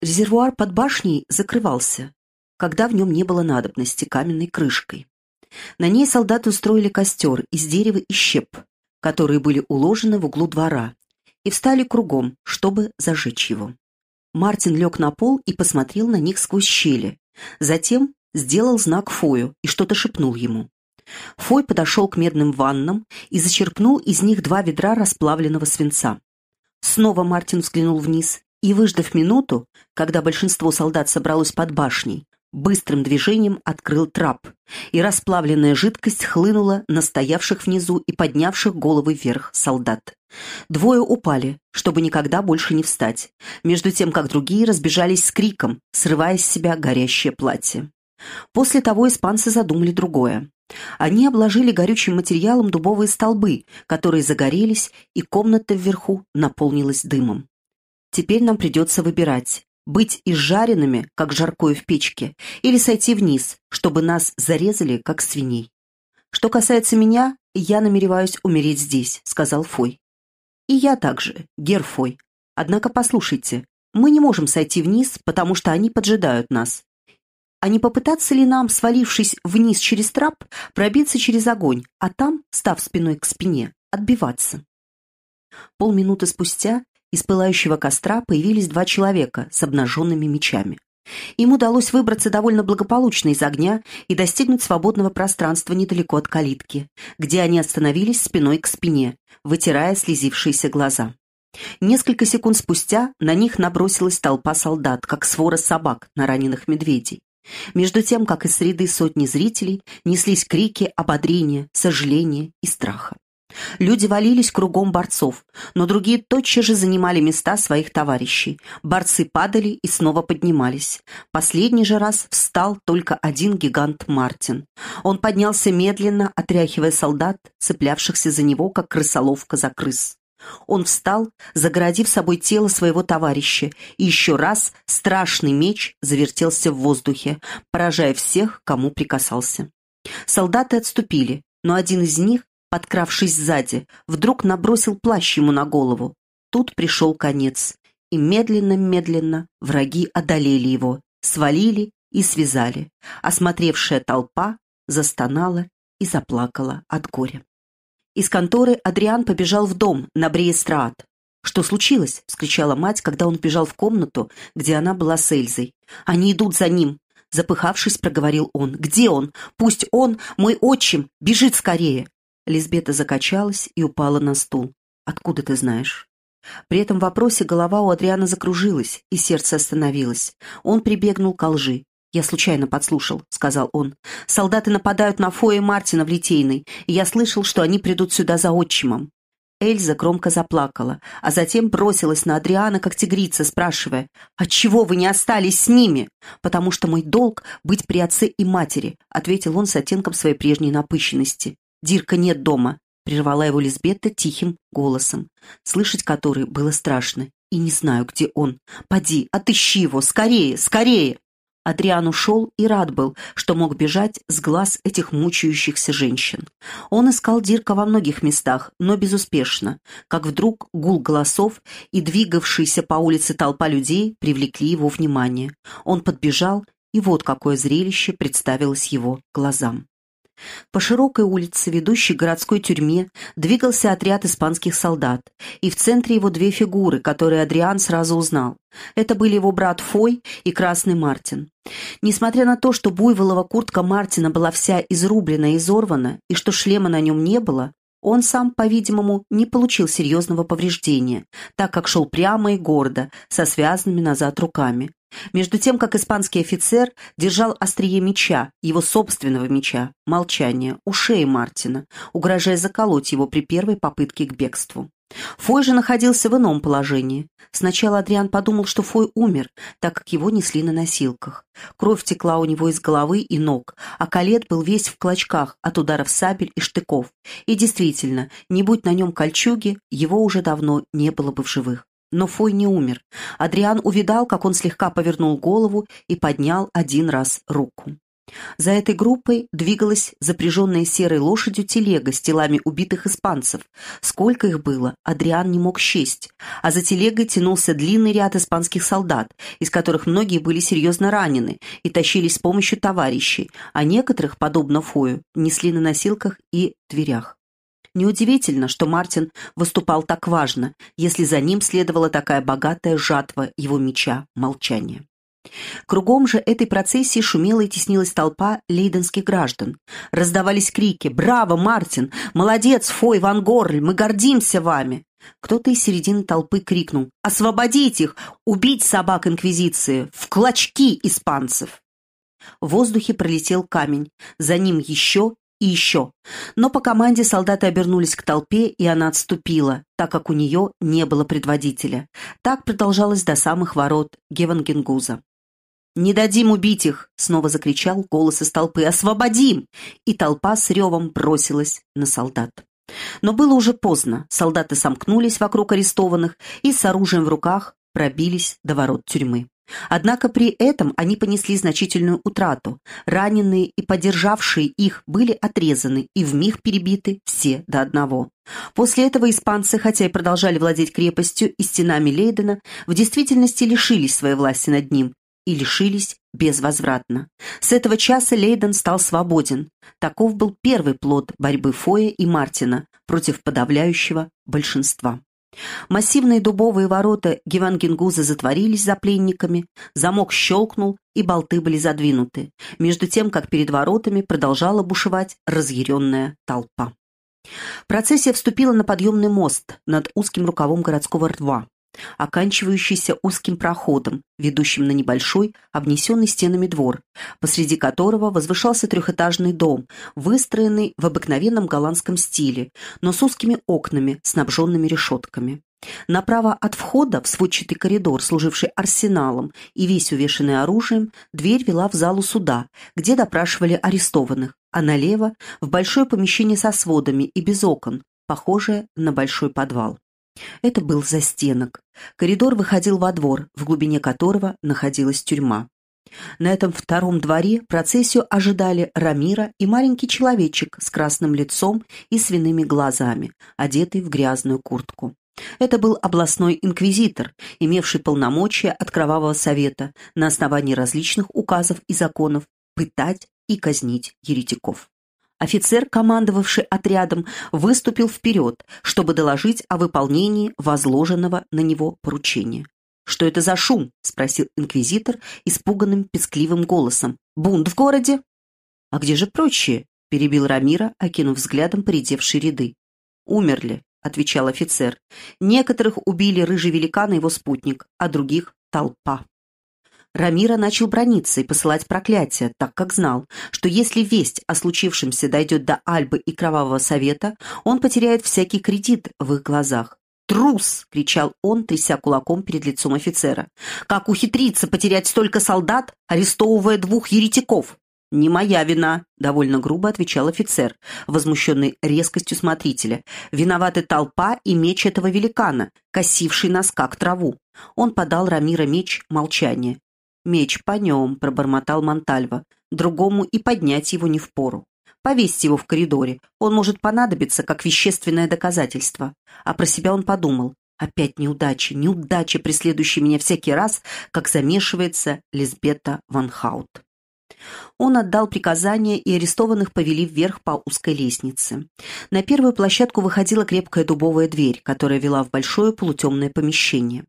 Резервуар под башней закрывался, когда в нем не было надобности каменной крышкой. На ней солдаты устроили костер из дерева и щеп, которые были уложены в углу двора, и встали кругом, чтобы зажечь его. Мартин лег на пол и посмотрел на них сквозь щели. Затем сделал знак Фою и что-то шепнул ему. Фой подошел к медным ваннам и зачерпнул из них два ведра расплавленного свинца. Снова Мартин взглянул вниз и, выждав минуту, когда большинство солдат собралось под башней, быстрым движением открыл трап, и расплавленная жидкость хлынула на стоявших внизу и поднявших головы вверх солдат. Двое упали, чтобы никогда больше не встать, между тем, как другие разбежались с криком, срывая с себя горящее платье. После того испанцы задумали другое. Они обложили горючим материалом дубовые столбы, которые загорелись, и комната вверху наполнилась дымом. Теперь нам придется выбирать, быть изжаренными, как жаркое в печке, или сойти вниз, чтобы нас зарезали, как свиней. Что касается меня, я намереваюсь умереть здесь, сказал Фой. И я также, Гер Фой. Однако послушайте, мы не можем сойти вниз, потому что они поджидают нас. А не попытаться ли нам, свалившись вниз через трап, пробиться через огонь, а там, став спиной к спине, отбиваться? Полминуты спустя из пылающего костра появились два человека с обнаженными мечами. Им удалось выбраться довольно благополучно из огня и достигнуть свободного пространства недалеко от калитки, где они остановились спиной к спине, вытирая слезившиеся глаза. Несколько секунд спустя на них набросилась толпа солдат, как свора собак на раненых медведей. Между тем, как из среды сотни зрителей неслись крики ободрения, сожаления и страха. Люди валились кругом борцов, но другие тотчас же занимали места своих товарищей. Борцы падали и снова поднимались. Последний же раз встал только один гигант Мартин. Он поднялся медленно, отряхивая солдат, цеплявшихся за него, как крысоловка за крыс. Он встал, загородив собой тело своего товарища, и еще раз страшный меч завертелся в воздухе, поражая всех, кому прикасался. Солдаты отступили, но один из них, подкравшись сзади, вдруг набросил плащ ему на голову. Тут пришел конец, и медленно-медленно враги одолели его, свалили и связали. Осмотревшая толпа застонала и заплакала от горя. Из конторы Адриан побежал в дом на Бриестрат. «Что случилось?» — вскричала мать, когда он бежал в комнату, где она была с Эльзой. «Они идут за ним!» — запыхавшись, проговорил он. «Где он? Пусть он, мой отчим, бежит скорее!» Лизбета закачалась и упала на стул. «Откуда ты знаешь?» При этом вопросе голова у Адриана закружилась, и сердце остановилось. Он прибегнул к лжи. «Я случайно подслушал», — сказал он. «Солдаты нападают на Фоя Мартина в Литейной, и я слышал, что они придут сюда за отчимом». Эльза громко заплакала, а затем бросилась на Адриана, как тигрица, спрашивая, «Отчего вы не остались с ними?» «Потому что мой долг — быть при отце и матери», — ответил он с оттенком своей прежней напыщенности. «Дирка нет дома», — прервала его Лизбетта тихим голосом, слышать который было страшно. «И не знаю, где он. Поди, отыщи его, скорее, скорее!» Адриан ушел и рад был, что мог бежать с глаз этих мучающихся женщин. Он искал Дирка во многих местах, но безуспешно, как вдруг гул голосов и двигавшаяся по улице толпа людей привлекли его внимание. Он подбежал, и вот какое зрелище представилось его глазам. По широкой улице, ведущей к городской тюрьме, двигался отряд испанских солдат, и в центре его две фигуры, которые Адриан сразу узнал. Это были его брат Фой и Красный Мартин. Несмотря на то, что буйволова куртка Мартина была вся изрублена и изорвана, и что шлема на нем не было, он сам, по-видимому, не получил серьезного повреждения, так как шел прямо и гордо, со связанными назад руками. Между тем, как испанский офицер держал острие меча, его собственного меча, молчание, у шеи Мартина, угрожая заколоть его при первой попытке к бегству. Фой же находился в ином положении. Сначала Адриан подумал, что Фой умер, так как его несли на носилках. Кровь текла у него из головы и ног, а калет был весь в клочках от ударов сабель и штыков. И действительно, не будь на нем кольчуги, его уже давно не было бы в живых. Но Фой не умер. Адриан увидал, как он слегка повернул голову и поднял один раз руку. За этой группой двигалась запряженная серой лошадью телега с телами убитых испанцев. Сколько их было, Адриан не мог счесть. А за телегой тянулся длинный ряд испанских солдат, из которых многие были серьезно ранены и тащились с помощью товарищей, а некоторых, подобно Фою, несли на носилках и дверях. Неудивительно, что Мартин выступал так важно, если за ним следовала такая богатая жатва его меча молчания. Кругом же этой процессии шумела и теснилась толпа лейденских граждан. Раздавались крики «Браво, Мартин! Молодец, Фой Ван Горль! Мы гордимся вами!» Кто-то из середины толпы крикнул «Освободить их! Убить собак Инквизиции! В клочки испанцев!» В воздухе пролетел камень, за ним еще и еще. Но по команде солдаты обернулись к толпе, и она отступила, так как у нее не было предводителя. Так продолжалось до самых ворот Гевангенгуза. «Не дадим убить их!» — снова закричал голос из толпы. «Освободим!» И толпа с ревом бросилась на солдат. Но было уже поздно. Солдаты сомкнулись вокруг арестованных и с оружием в руках пробились до ворот тюрьмы. Однако при этом они понесли значительную утрату. Раненые и поддержавшие их были отрезаны и вмиг перебиты все до одного. После этого испанцы, хотя и продолжали владеть крепостью и стенами Лейдена, в действительности лишились своей власти над ним и лишились безвозвратно. С этого часа Лейден стал свободен. Таков был первый плод борьбы Фоя и Мартина против подавляющего большинства. Массивные дубовые ворота Гевангенгуза затворились за пленниками, замок щелкнул, и болты были задвинуты, между тем, как перед воротами продолжала бушевать разъяренная толпа. Процессия вступила на подъемный мост над узким рукавом городского рва оканчивающийся узким проходом, ведущим на небольшой, обнесенный стенами двор, посреди которого возвышался трехэтажный дом, выстроенный в обыкновенном голландском стиле, но с узкими окнами, снабженными решетками. Направо от входа в сводчатый коридор, служивший арсеналом и весь увешанный оружием, дверь вела в залу суда, где допрашивали арестованных, а налево – в большое помещение со сводами и без окон, похожее на большой подвал. Это был застенок. Коридор выходил во двор, в глубине которого находилась тюрьма. На этом втором дворе процессию ожидали Рамира и маленький человечек с красным лицом и свиными глазами, одетый в грязную куртку. Это был областной инквизитор, имевший полномочия от Кровавого Совета на основании различных указов и законов пытать и казнить еретиков. Офицер, командовавший отрядом, выступил вперед, чтобы доложить о выполнении возложенного на него поручения. «Что это за шум?» — спросил инквизитор испуганным пескливым голосом. «Бунт в городе?» «А где же прочие?» — перебил Рамира, окинув взглядом поредевшие ряды. «Умерли», — отвечал офицер. «Некоторых убили рыжий великан и его спутник, а других — толпа». Рамира начал брониться и посылать проклятия, так как знал, что если весть о случившемся дойдет до Альбы и Кровавого Совета, он потеряет всякий кредит в их глазах. «Трус!» — кричал он, тряся кулаком перед лицом офицера. «Как ухитриться потерять столько солдат, арестовывая двух еретиков?» «Не моя вина», — довольно грубо отвечал офицер, возмущенный резкостью смотрителя. «Виноваты толпа и меч этого великана, косивший нас как траву». Он подал Рамира меч молчания. «Меч по нем», — пробормотал Монтальва. «Другому и поднять его не впору. Повесьте его в коридоре. Он может понадобиться как вещественное доказательство». А про себя он подумал. Опять неудачи, неудачи, преследующие меня всякий раз, как замешивается Лизбета Ван Хаут. Он отдал приказание, и арестованных повели вверх по узкой лестнице. На первую площадку выходила крепкая дубовая дверь, которая вела в большое полутемное помещение.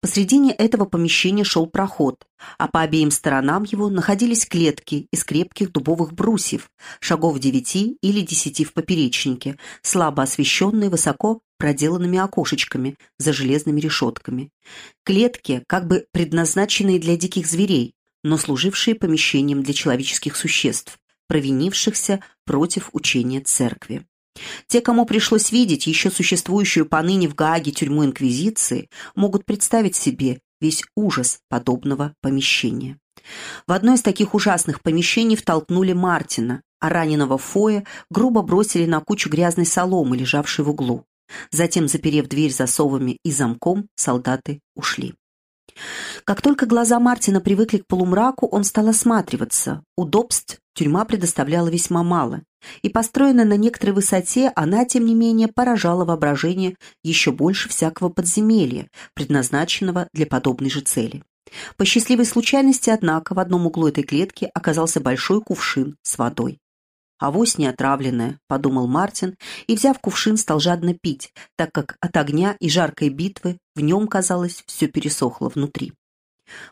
Посредине этого помещения шел проход, а по обеим сторонам его находились клетки из крепких дубовых брусьев, шагов девяти или десяти в поперечнике, слабо освещенные высоко проделанными окошечками за железными решетками. Клетки, как бы предназначенные для диких зверей, но служившие помещением для человеческих существ, провинившихся против учения церкви. Те, кому пришлось видеть еще существующую поныне в Гааге тюрьму Инквизиции, могут представить себе весь ужас подобного помещения. В одно из таких ужасных помещений втолкнули Мартина, а раненого Фоя грубо бросили на кучу грязной соломы, лежавшей в углу. Затем, заперев дверь засовами и замком, солдаты ушли. Как только глаза Мартина привыкли к полумраку, он стал осматриваться. Удобств тюрьма предоставляла весьма мало, и построенная на некоторой высоте, она, тем не менее, поражала воображение еще больше всякого подземелья, предназначенного для подобной же цели. По счастливой случайности, однако, в одном углу этой клетки оказался большой кувшин с водой. «Авось не отравленная», — подумал Мартин, и, взяв кувшин, стал жадно пить, так как от огня и жаркой битвы в нем, казалось, все пересохло внутри.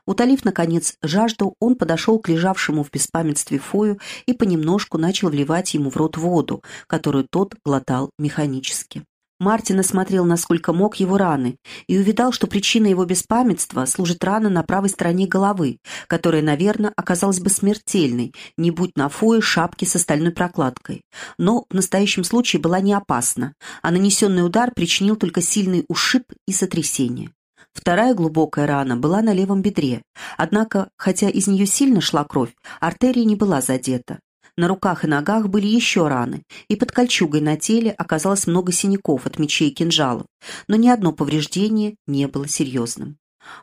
Утолив, наконец, жажду, он подошел к лежавшему в беспамятстве Фою и понемножку начал вливать ему в рот воду, которую тот глотал механически. Мартин осмотрел, насколько мог, его раны, и увидал, что причиной его беспамятства служит рана на правой стороне головы, которая, наверное, оказалась бы смертельной, не будь на Фое шапки с остальной прокладкой. Но в настоящем случае была не опасна, а нанесенный удар причинил только сильный ушиб и сотрясение. Вторая глубокая рана была на левом бедре, однако, хотя из нее сильно шла кровь, артерия не была задета. На руках и ногах были еще раны, и под кольчугой на теле оказалось много синяков от мечей и кинжалов, но ни одно повреждение не было серьезным.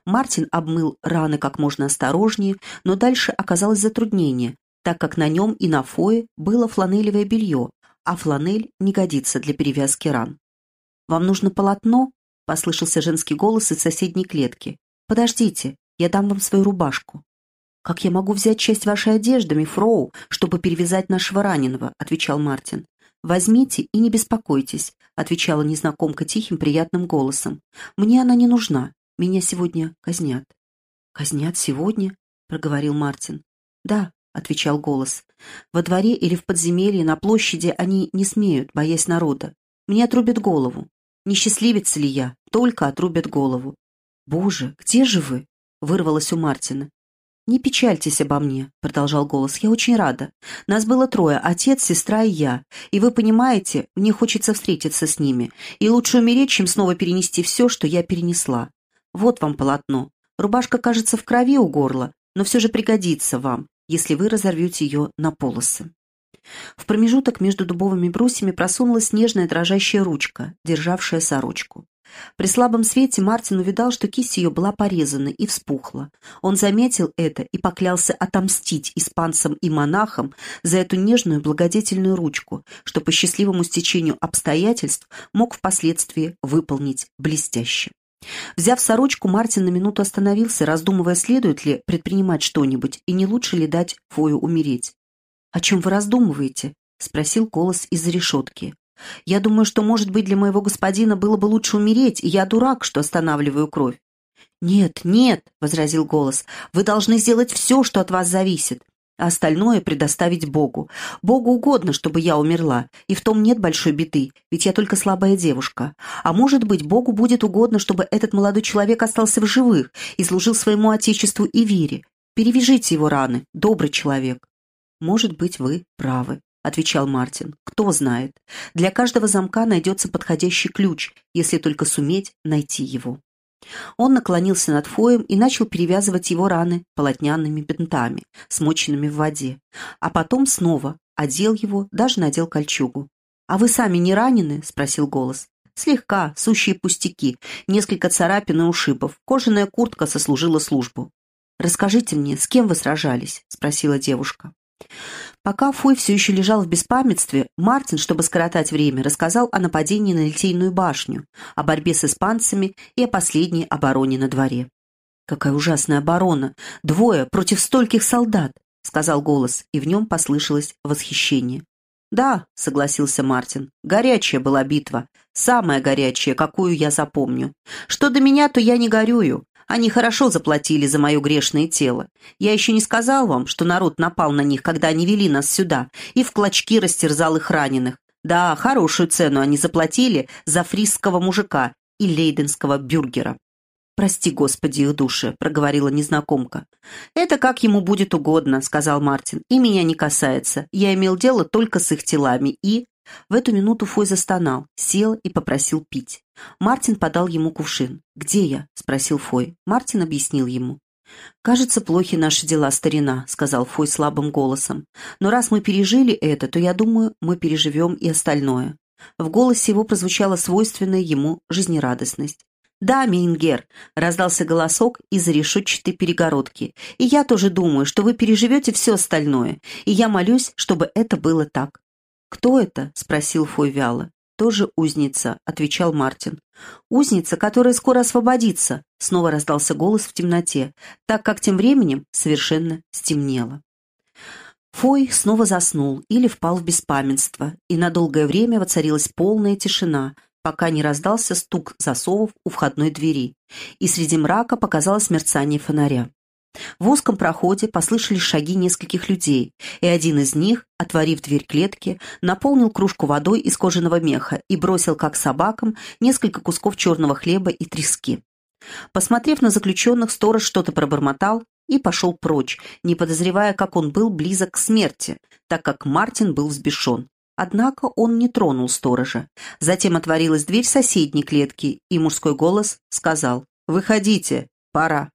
Мартин обмыл раны как можно осторожнее, но дальше оказалось затруднение, так как на нем и на фое было фланелевое белье, а фланель не годится для перевязки ран. «Вам нужно полотно?» — послышался женский голос из соседней клетки. «Подождите, я дам вам свою рубашку». «Как я могу взять часть вашей одежды, мифроу, чтобы перевязать нашего раненого?» — отвечал Мартин. «Возьмите и не беспокойтесь», — отвечала незнакомка тихим приятным голосом. «Мне она не нужна. Меня сегодня казнят». «Казнят сегодня?» — проговорил Мартин. «Да», — отвечал голос. «Во дворе или в подземелье на площади они не смеют, боясь народа. Мне отрубят голову. Не счастливец ли я? Только отрубят голову». «Боже, где же вы?» — вырвалось у Мартина. «Не печальтесь обо мне», — продолжал голос, — «я очень рада. Нас было трое, отец, сестра и я. И вы понимаете, мне хочется встретиться с ними. И лучше умереть, чем снова перенести все, что я перенесла. Вот вам полотно. Рубашка кажется в крови у горла, но все же пригодится вам, если вы разорвете ее на полосы». В промежуток между дубовыми брусьями просунулась нежная дрожащая ручка, державшая сорочку. При слабом свете Мартин увидал, что кисть ее была порезана и вспухла. Он заметил это и поклялся отомстить испанцам и монахам за эту нежную благодетельную ручку, что по счастливому стечению обстоятельств мог впоследствии выполнить блестяще. Взяв сорочку, Мартин на минуту остановился, раздумывая, следует ли предпринимать что-нибудь и не лучше ли дать Фою умереть. «О чем вы раздумываете?» — спросил голос из-за решетки. Я думаю, что, может быть, для моего господина было бы лучше умереть, и я дурак, что останавливаю кровь. «Нет, нет», — возразил голос, — «вы должны сделать все, что от вас зависит, а остальное предоставить Богу. Богу угодно, чтобы я умерла, и в том нет большой беды, ведь я только слабая девушка. А может быть, Богу будет угодно, чтобы этот молодой человек остался в живых и служил своему Отечеству и вере. Перевяжите его раны, добрый человек». «Может быть, вы правы», — отвечал Мартин. «Кто знает. Для каждого замка найдется подходящий ключ, если только суметь найти его». Он наклонился над Фоем и начал перевязывать его раны полотняными бинтами, смоченными в воде. А потом снова одел его, даже надел кольчугу. «А вы сами не ранены?» — спросил голос. «Слегка, сущие пустяки, несколько царапин и ушибов. Кожаная куртка сослужила службу». «Расскажите мне, с кем вы сражались?» — спросила девушка. Пока Фой все еще лежал в беспамятстве, Мартин, чтобы скоротать время, рассказал о нападении на Литейную башню, о борьбе с испанцами и о последней обороне на дворе. «Какая ужасная оборона! Двое против стольких солдат!» — сказал голос, и в нем послышалось восхищение. «Да», — согласился Мартин, — «горячая была битва, самая горячая, какую я запомню. Что до меня, то я не горюю. Они хорошо заплатили за мое грешное тело. Я еще не сказал вам, что народ напал на них, когда они вели нас сюда, и в клочки растерзал их раненых. Да, хорошую цену они заплатили за фрисского мужика и лейденского бюргера. «Прости, Господи, их души», — проговорила незнакомка. «Это как ему будет угодно», — сказал Мартин. «И меня не касается. Я имел дело только с их телами и...» В эту минуту Фой застонал, сел и попросил пить. Мартин подал ему кувшин. «Где я?» — спросил Фой. Мартин объяснил ему. «Кажется, плохи наши дела, старина», — сказал Фой слабым голосом. «Но раз мы пережили это, то, я думаю, мы переживем и остальное». В голосе его прозвучала свойственная ему жизнерадостность. «Да, Мейнгер», — раздался голосок из-за решетчатой перегородки. «И я тоже думаю, что вы переживете все остальное, и я молюсь, чтобы это было так». «Кто это?» — спросил Фой вяло. «Тоже узница», — отвечал Мартин. «Узница, которая скоро освободится», — снова раздался голос в темноте, так как тем временем совершенно стемнело. Фой снова заснул или впал в беспамятство, и на долгое время воцарилась полная тишина, пока не раздался стук засовов у входной двери, и среди мрака показалось мерцание фонаря. В узком проходе послышались шаги нескольких людей, и один из них, отворив дверь клетки, наполнил кружку водой из кожаного меха и бросил, как собакам, несколько кусков черного хлеба и трески. Посмотрев на заключенных, сторож что-то пробормотал и пошел прочь, не подозревая, как он был близок к смерти, так как Мартин был взбешен. Однако он не тронул сторожа. Затем отворилась дверь соседней клетки, и мужской голос сказал «Выходите, пора».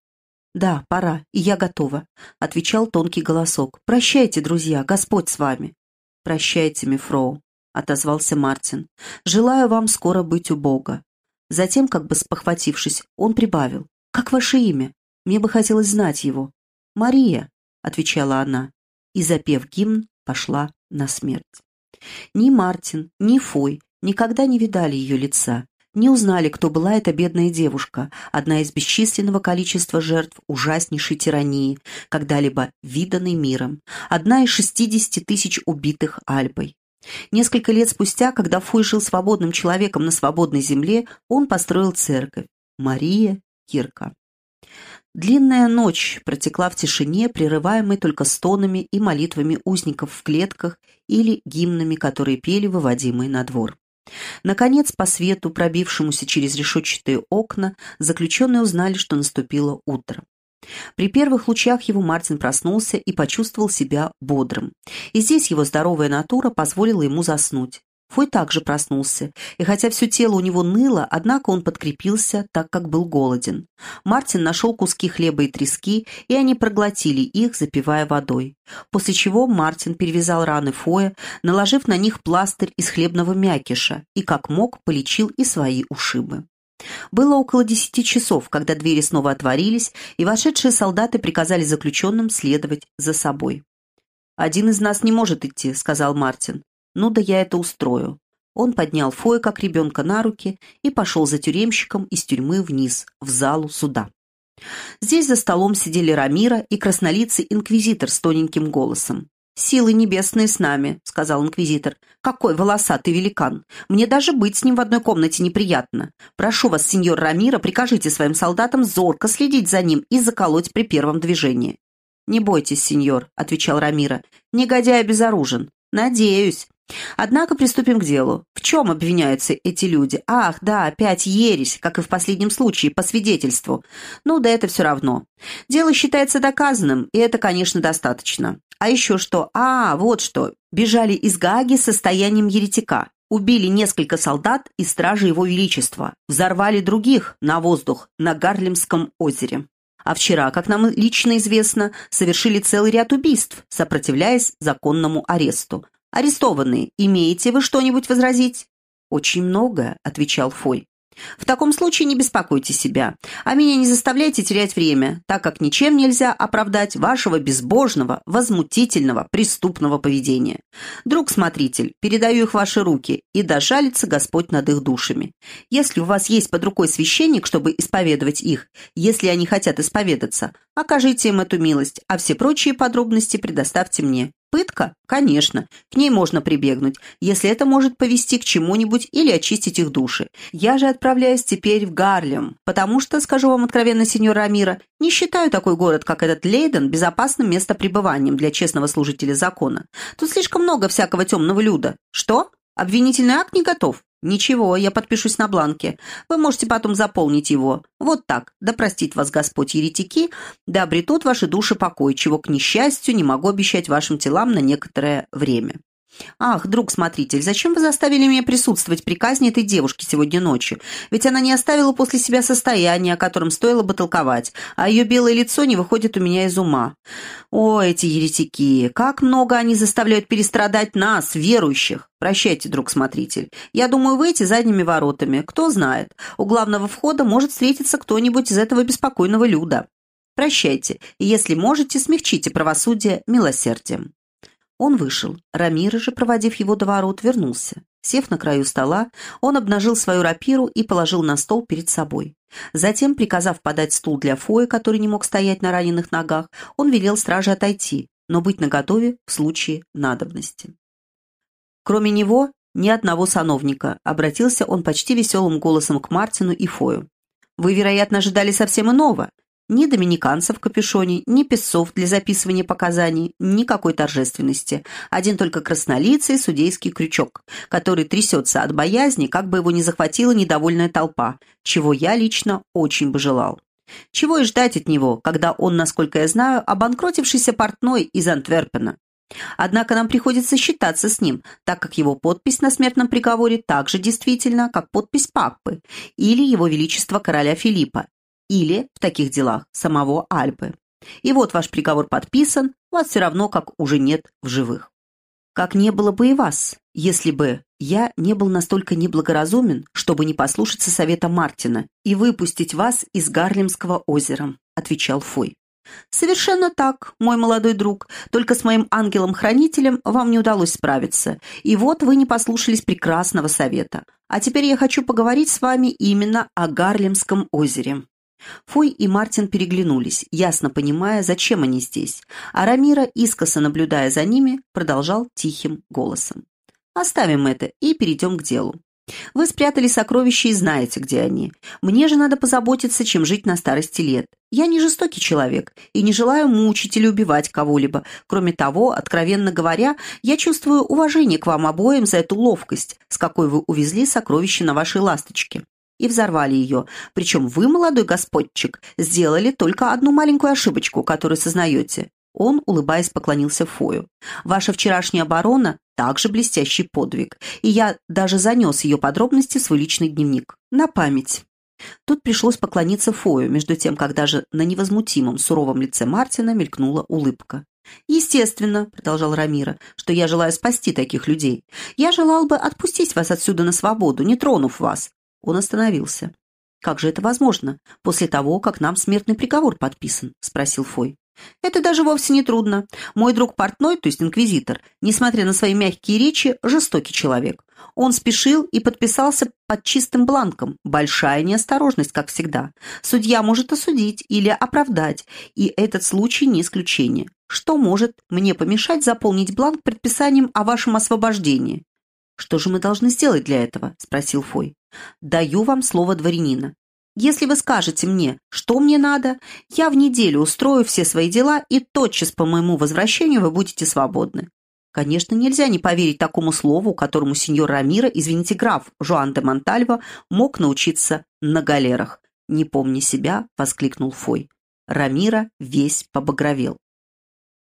«Да, пора, и я готова», — отвечал тонкий голосок. «Прощайте, друзья, Господь с вами». «Прощайте, мифроу», — отозвался Мартин. «Желаю вам скоро быть у Бога». Затем, как бы спохватившись, он прибавил. «Как ваше имя? Мне бы хотелось знать его». «Мария», — отвечала она, и, запев гимн, пошла на смерть. Ни Мартин, ни Фой никогда не видали ее лица, не узнали, кто была эта бедная девушка, одна из бесчисленного количества жертв ужаснейшей тирании, когда-либо виданной миром, одна из шестидесяти тысяч убитых Альпой. Несколько лет спустя, когда Фой жил свободным человеком на свободной земле, он построил церковь. Мария Кирка. Длинная ночь протекла в тишине, прерываемой только стонами и молитвами узников в клетках или гимнами, которые пели выводимые на двор. Наконец, по свету, пробившемуся через решетчатые окна, заключенные узнали, что наступило утро. При первых лучах его Мартин проснулся и почувствовал себя бодрым. И здесь его здоровая натура позволила ему заснуть. Фой также проснулся, и хотя все тело у него ныло, однако он подкрепился, так как был голоден. Мартин нашел куски хлеба и трески, и они проглотили их, запивая водой. После чего Мартин перевязал раны Фоя, наложив на них пластырь из хлебного мякиша, и как мог полечил и свои ушибы. Было около десяти часов, когда двери снова отворились, и вошедшие солдаты приказали заключенным следовать за собой. «Один из нас не может идти», — сказал Мартин. Ну да я это устрою. Он поднял Фоя как ребенка на руки и пошел за тюремщиком из тюрьмы вниз, в залу суда. Здесь за столом сидели Рамира и краснолицый инквизитор с тоненьким голосом. «Силы небесные с нами», — сказал инквизитор. «Какой волосатый великан! Мне даже быть с ним в одной комнате неприятно. Прошу вас, сеньор Рамира, прикажите своим солдатам зорко следить за ним и заколоть при первом движении». «Не бойтесь, сеньор», — отвечал Рамира. «Негодяй безоружен». «Надеюсь. Однако приступим к делу. В чем обвиняются эти люди? Ах, да, опять ересь, как и в последнем случае, по свидетельству. Ну, да это все равно. Дело считается доказанным, и это, конечно, достаточно. А еще что? А, вот что. Бежали из Гааги с состоянием еретика. Убили несколько солдат и стражи его величества. Взорвали других на воздух на Гарлемском озере. А вчера, как нам лично известно, совершили целый ряд убийств, сопротивляясь законному аресту. «Арестованные, имеете вы что-нибудь возразить?» «Очень много», — отвечал Фой. В таком случае не беспокойте себя, а меня не заставляйте терять время, так как ничем нельзя оправдать вашего безбожного, возмутительного, преступного поведения. Друг-смотритель, передаю их ваши руки, и дожалится Господь над их душами. Если у вас есть под рукой священник, чтобы исповедовать их, если они хотят исповедаться, окажите им эту милость, а все прочие подробности предоставьте мне. Пытка? Конечно. К ней можно прибегнуть, если это может повести к чему-нибудь или очистить их души. Я же отправляюсь теперь в Гарлем, потому что, скажу вам откровенно, сеньор Рамира, не считаю такой город, как этот Лейден, безопасным местопребыванием для честного служителя закона. Тут слишком много всякого темного люда. Что? Обвинительный акт не готов? «Ничего, я подпишусь на бланке. Вы можете потом заполнить его. Вот так. Да простит вас Господь еретики, да обретут ваши души покой, чего, к несчастью, не могу обещать вашим телам на некоторое время». «Ах, друг-смотритель, зачем вы заставили меня присутствовать при казни этой девушки сегодня ночью? Ведь она не оставила после себя состояние, о котором стоило бы толковать, а ее белое лицо не выходит у меня из ума. О, эти еретики! Как много они заставляют перестрадать нас, верующих! Прощайте, друг-смотритель. Я думаю, выйти задними воротами. Кто знает, у главного входа может встретиться кто-нибудь из этого беспокойного люда. Прощайте, и если можете, смягчите правосудие милосердием». Он вышел. Рамира же, проводив его до ворот, вернулся. Сев на краю стола, он обнажил свою рапиру и положил на стол перед собой. Затем, приказав подать стул для Фоя, который не мог стоять на раненых ногах, он велел страже отойти, но быть наготове в случае надобности. Кроме него, ни одного сановника, обратился он почти веселым голосом к Мартину и Фою. «Вы, вероятно, ожидали совсем иного. Ни доминиканцев в капюшоне, ни песцов для записывания показаний, никакой торжественности. Один только краснолицый судейский крючок, который трясется от боязни, как бы его не захватила недовольная толпа, чего я лично очень бы желал. Чего и ждать от него, когда он, насколько я знаю, обанкротившийся портной из Антверпена. Однако нам приходится считаться с ним, так как его подпись на смертном приговоре так же действительно, как подпись папы или его величества короля Филиппа, или, в таких делах, самого Альпы. И вот ваш приговор подписан, вас все равно как уже нет в живых. Как не было бы и вас, если бы я не был настолько неблагоразумен, чтобы не послушаться совета Мартина и выпустить вас из Гарлемского озера», — отвечал Фой. «Совершенно так, мой молодой друг, только с моим ангелом-хранителем вам не удалось справиться, и вот вы не послушались прекрасного совета. А теперь я хочу поговорить с вами именно о Гарлемском озере». Фой и Мартин переглянулись, ясно понимая, зачем они здесь, а Рамира, искоса наблюдая за ними, продолжал тихим голосом. «Оставим это и перейдем к делу. Вы спрятали сокровища и знаете, где они. Мне же надо позаботиться, чем жить на старости лет. Я не жестокий человек и не желаю мучить или убивать кого-либо. Кроме того, откровенно говоря, я чувствую уважение к вам обоим за эту ловкость, с какой вы увезли сокровища на вашей ласточке и взорвали ее. Причем вы, молодой господчик, сделали только одну маленькую ошибочку, которую сознаете. Он, улыбаясь, поклонился Фою. «Ваша вчерашняя оборона – также блестящий подвиг, и я даже занес ее подробности в свой личный дневник. На память». Тут пришлось поклониться Фою, между тем, как даже на невозмутимом суровом лице Мартина мелькнула улыбка. «Естественно», — продолжал Рамира, — «что я желаю спасти таких людей. Я желал бы отпустить вас отсюда на свободу, не тронув вас, он остановился. «Как же это возможно, после того, как нам смертный приговор подписан?» – спросил Фой. «Это даже вовсе не трудно. Мой друг портной, то есть инквизитор, несмотря на свои мягкие речи, жестокий человек. Он спешил и подписался под чистым бланком. Большая неосторожность, как всегда. Судья может осудить или оправдать, и этот случай не исключение. Что может мне помешать заполнить бланк предписанием о вашем освобождении?» «Что же мы должны сделать для этого?» – спросил Фой. Даю вам слово дворянина. Если вы скажете мне, что мне надо, я в неделю устрою все свои дела, и тотчас по моему возвращению вы будете свободны. Конечно, нельзя не поверить такому слову, которому сеньор Рамира, извините, граф Жуан де Монтальво, мог научиться на галерах. «Не помня себя», — воскликнул Фой. Рамира весь побагровел.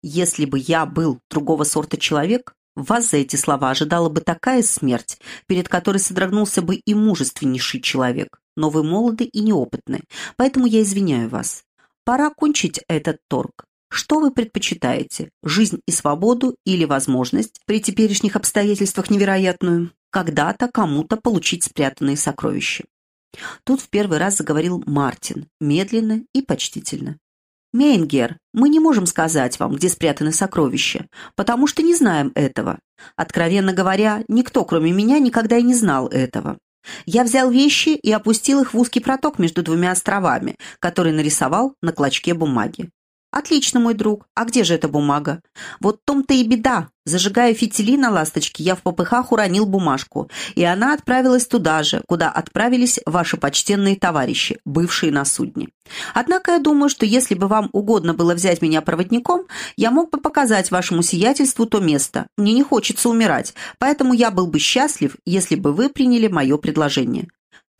«Если бы я был другого сорта человек, вас за эти слова ожидала бы такая смерть, перед которой содрогнулся бы и мужественнейший человек, но вы молоды и неопытны, поэтому я извиняю вас. Пора кончить этот торг. Что вы предпочитаете, жизнь и свободу или возможность, при теперешних обстоятельствах невероятную, когда-то кому-то получить спрятанные сокровища? Тут в первый раз заговорил Мартин, медленно и почтительно. «Мейнгер, мы не можем сказать вам, где спрятаны сокровища, потому что не знаем этого. Откровенно говоря, никто, кроме меня, никогда и не знал этого. Я взял вещи и опустил их в узкий проток между двумя островами, который нарисовал на клочке бумаги. «Отлично, мой друг. А где же эта бумага?» «Вот том-то и беда. Зажигая фитили на ласточке, я в попыхах уронил бумажку, и она отправилась туда же, куда отправились ваши почтенные товарищи, бывшие на судне. Однако я думаю, что если бы вам угодно было взять меня проводником, я мог бы показать вашему сиятельству то место. Мне не хочется умирать, поэтому я был бы счастлив, если бы вы приняли мое предложение.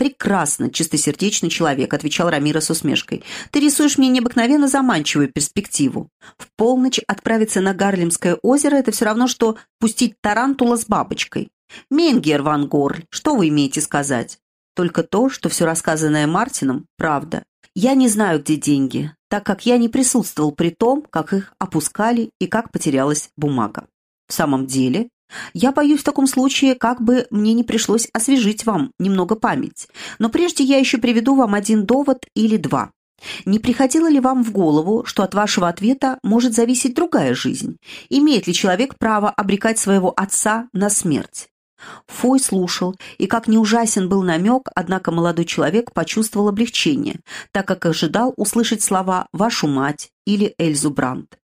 «Прекрасно, чистосердечный человек», — отвечал Рамира с усмешкой. «Ты рисуешь мне необыкновенно заманчивую перспективу. В полночь отправиться на Гарлемское озеро — это все равно, что пустить тарантула с бабочкой. Менгер ван Горль, что вы имеете сказать?» «Только то, что все рассказанное Мартином — правда. Я не знаю, где деньги, так как я не присутствовал при том, как их опускали и как потерялась бумага. В самом деле, я боюсь в таком случае, как бы мне не пришлось освежить вам немного память. Но прежде я еще приведу вам один довод или два. Не приходило ли вам в голову, что от вашего ответа может зависеть другая жизнь? Имеет ли человек право обрекать своего отца на смерть? Фой слушал, и как не ужасен был намек, однако молодой человек почувствовал облегчение, так как ожидал услышать слова «вашу мать» или «Эльзу Брандт».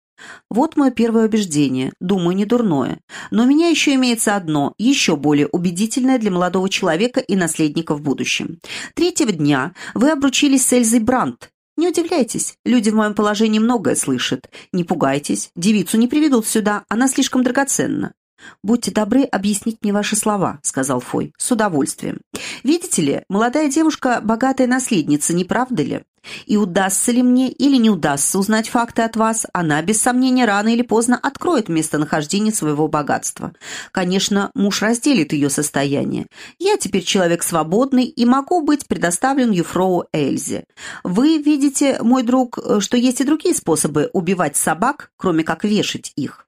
Вот мое первое убеждение, думаю, не дурное. Но у меня еще имеется одно, еще более убедительное для молодого человека и наследника в будущем. Третьего дня вы обручились с Эльзой Брандт. Не удивляйтесь, люди в моем положении многое слышат. Не пугайтесь, девицу не приведут сюда, она слишком драгоценна. «Будьте добры объяснить мне ваши слова», — сказал Фой, — «с удовольствием. Видите ли, молодая девушка — богатая наследница, не правда ли? И удастся ли мне или не удастся узнать факты от вас, она, без сомнения, рано или поздно откроет местонахождение своего богатства. Конечно, муж разделит ее состояние. Я теперь человек свободный и могу быть предоставлен Юфроу Эльзе. Вы видите, мой друг, что есть и другие способы убивать собак, кроме как вешать их.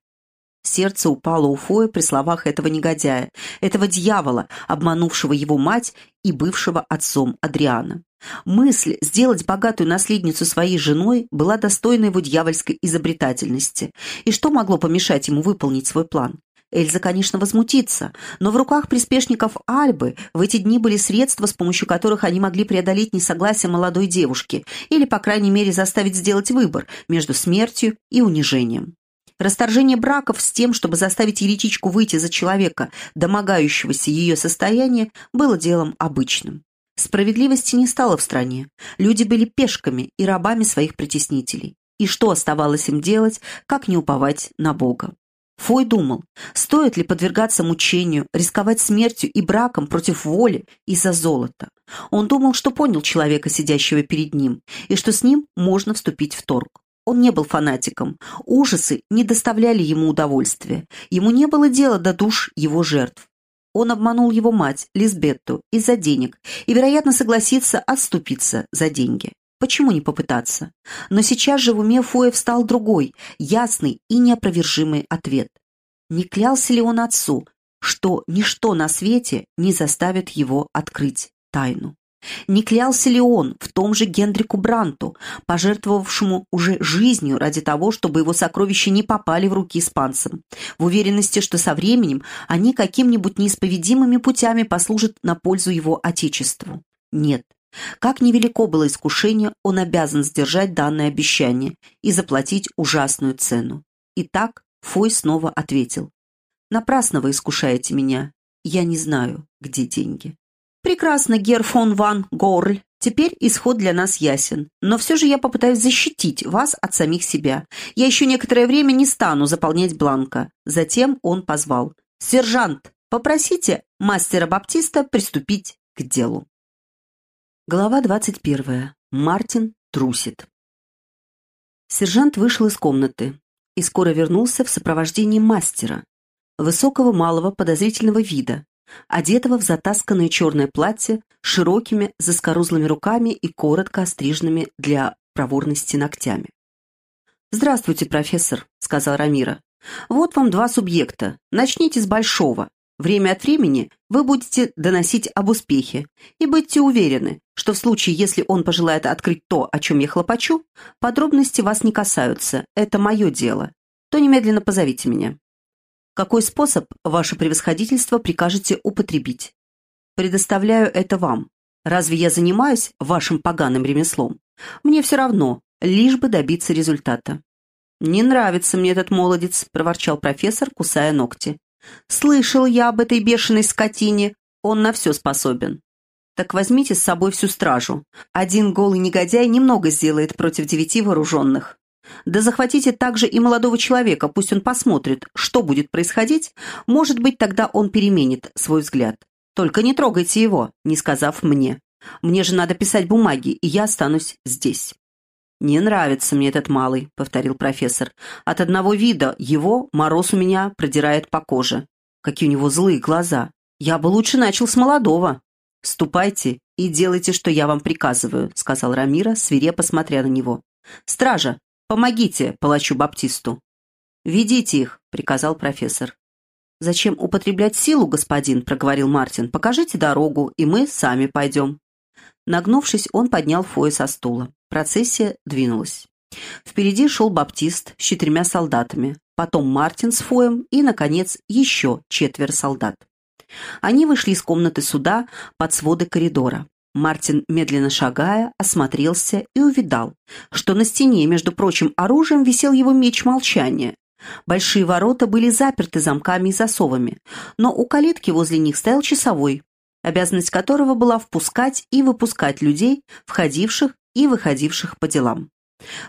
Сердце упало у Фоя при словах этого негодяя, этого дьявола, обманувшего его мать и бывшего отцом Адриана. Мысль сделать богатую наследницу своей женой была достойна его дьявольской изобретательности. И что могло помешать ему выполнить свой план? Эльза, конечно, возмутится, но в руках приспешников Альбы в эти дни были средства, с помощью которых они могли преодолеть несогласие молодой девушки или, по крайней мере, заставить сделать выбор между смертью и унижением. Расторжение браков с тем, чтобы заставить еретичку выйти за человека, домогающегося ее состояния, было делом обычным. Справедливости не стало в стране. Люди были пешками и рабами своих притеснителей. И что оставалось им делать, как не уповать на Бога? Фой думал, стоит ли подвергаться мучению, рисковать смертью и браком против воли из-за золота. Он думал, что понял человека, сидящего перед ним, и что с ним можно вступить в торг. Он не был фанатиком. Ужасы не доставляли ему удовольствия. Ему не было дела до душ его жертв. Он обманул его мать, Лизбетту, из-за денег и, вероятно, согласится отступиться за деньги. Почему не попытаться? Но сейчас же в уме Фоя встал другой, ясный и неопровержимый ответ. Не клялся ли он отцу, что ничто на свете не заставит его открыть тайну? Не клялся ли он в том же Гендрику Бранту, пожертвовавшему уже жизнью ради того, чтобы его сокровища не попали в руки испанцам, в уверенности, что со временем они каким-нибудь неисповедимыми путями послужат на пользу его отечеству? Нет. Как невелико было искушение, он обязан сдержать данное обещание и заплатить ужасную цену. Итак, Фой снова ответил. «Напрасно вы искушаете меня. Я не знаю, где деньги». «Прекрасно, Гер фон ван Горль. Теперь исход для нас ясен. Но все же я попытаюсь защитить вас от самих себя. Я еще некоторое время не стану заполнять бланка». Затем он позвал. «Сержант, попросите мастера Баптиста приступить к делу». Глава 21. Мартин трусит. Сержант вышел из комнаты и скоро вернулся в сопровождении мастера, высокого малого подозрительного вида, одетого в затасканное черное платье с широкими заскорузлыми руками и коротко остриженными для проворности ногтями. «Здравствуйте, профессор», — сказал Рамира. «Вот вам два субъекта. Начните с большого. Время от времени вы будете доносить об успехе, и будьте уверены, что в случае, если он пожелает открыть то, о чем я хлопочу, подробности вас не касаются, это мое дело, то немедленно позовите меня». Какой способ, ваше превосходительство, прикажете употребить? Предоставляю это вам. Разве я занимаюсь вашим поганым ремеслом? Мне все равно, лишь бы добиться результата». «Не нравится мне этот молодец», — проворчал профессор, кусая ногти. «Слышал я об этой бешеной скотине. Он на все способен». «Так возьмите с собой всю стражу. Один голый негодяй немного сделает против девяти вооруженных». Да захватите также и молодого человека, пусть он посмотрит, что будет происходить, может быть, тогда он переменит свой взгляд. Только не трогайте его, не сказав мне. Мне же надо писать бумаги, и я останусь здесь». «Не нравится мне этот малый», — повторил профессор. «От одного вида его мороз у меня продирает по коже. Какие у него злые глаза. Я бы лучше начал с молодого». «Ступайте и делайте, что я вам приказываю», — сказал Рамира, свирепо смотря на него. «Стража, помогите палачу Баптисту». «Ведите их», — приказал профессор. «Зачем употреблять силу, господин?» — проговорил Мартин. «Покажите дорогу, и мы сами пойдем». Нагнувшись, он поднял Фоя со стула. Процессия двинулась. Впереди шел Баптист с четырьмя солдатами, потом Мартин с Фоем и, наконец, еще четверо солдат. Они вышли из комнаты суда под своды коридора. Мартин, медленно шагая, осмотрелся и увидал, что на стене, между прочим, оружием висел его меч молчания. Большие ворота были заперты замками и засовами, но у калитки возле них стоял часовой, обязанность которого была впускать и выпускать людей, входивших и выходивших по делам.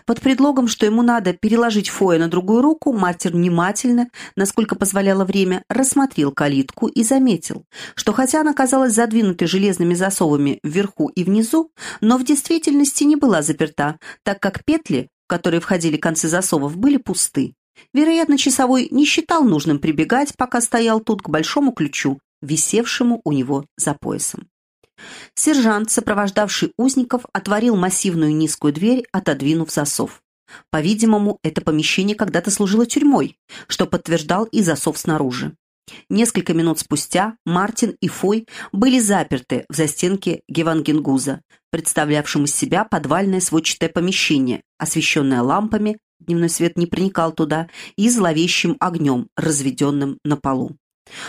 Под предлогом, что ему надо переложить Фоя на другую руку, мастер внимательно, насколько позволяло время, рассмотрел калитку и заметил, что хотя она казалась задвинутой железными засовами вверху и внизу, но в действительности не была заперта, так как петли, в которые входили концы засовов, были пусты. Вероятно, часовой не считал нужным прибегать, пока стоял тут к большому ключу, висевшему у него за поясом. Сержант, сопровождавший узников, отворил массивную низкую дверь, отодвинув засов. По-видимому, это помещение когда-то служило тюрьмой, что подтверждал и засов снаружи. Несколько минут спустя Мартин и Фой были заперты в застенке Гевангенгуза, представлявшем из себя подвальное сводчатое помещение, освещенное лампами, дневной свет не проникал туда, и зловещим огнем, разведенным на полу.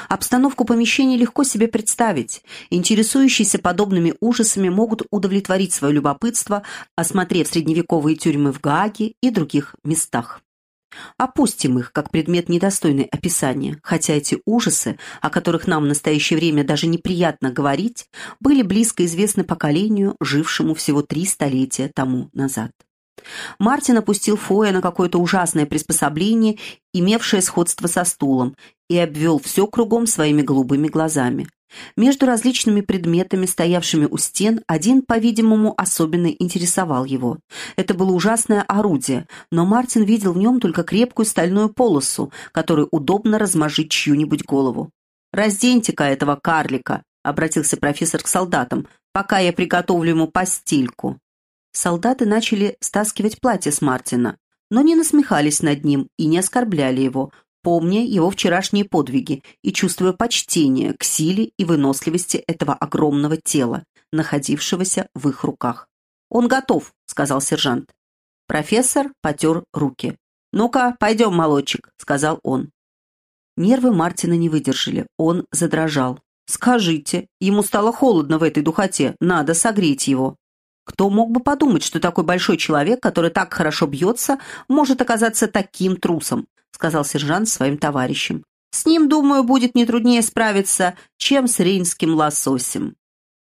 Обстановку помещения легко себе представить. Интересующиеся подобными ужасами могут удовлетворить свое любопытство, осмотрев средневековые тюрьмы в Гааге и других местах. Опустим их как предмет недостойный описания, хотя эти ужасы, о которых нам в настоящее время даже неприятно говорить, были близко известны поколению, жившему всего три столетия тому назад. Мартин опустил Фоя на какое-то ужасное приспособление, имевшее сходство со стулом, и обвел все кругом своими голубыми глазами. Между различными предметами, стоявшими у стен, один, по-видимому, особенно интересовал его. Это было ужасное орудие, но Мартин видел в нем только крепкую стальную полосу, которой удобно размажить чью-нибудь голову. «Разденьте-ка этого карлика», — обратился профессор к солдатам, «пока я приготовлю ему постельку». Солдаты начали стаскивать платье с Мартина, но не насмехались над ним и не оскорбляли его, помня его вчерашние подвиги и чувствуя почтение к силе и выносливости этого огромного тела, находившегося в их руках. «Он готов», — сказал сержант. Профессор потер руки. «Ну-ка, пойдем, молодчик», — сказал он. Нервы Мартина не выдержали, он задрожал. «Скажите, ему стало холодно в этой духоте, надо согреть его». Кто мог бы подумать, что такой большой человек, который так хорошо бьется, может оказаться таким трусом, сказал сержант своим товарищам. С ним, думаю, будет не труднее справиться, чем с рейнским лососем.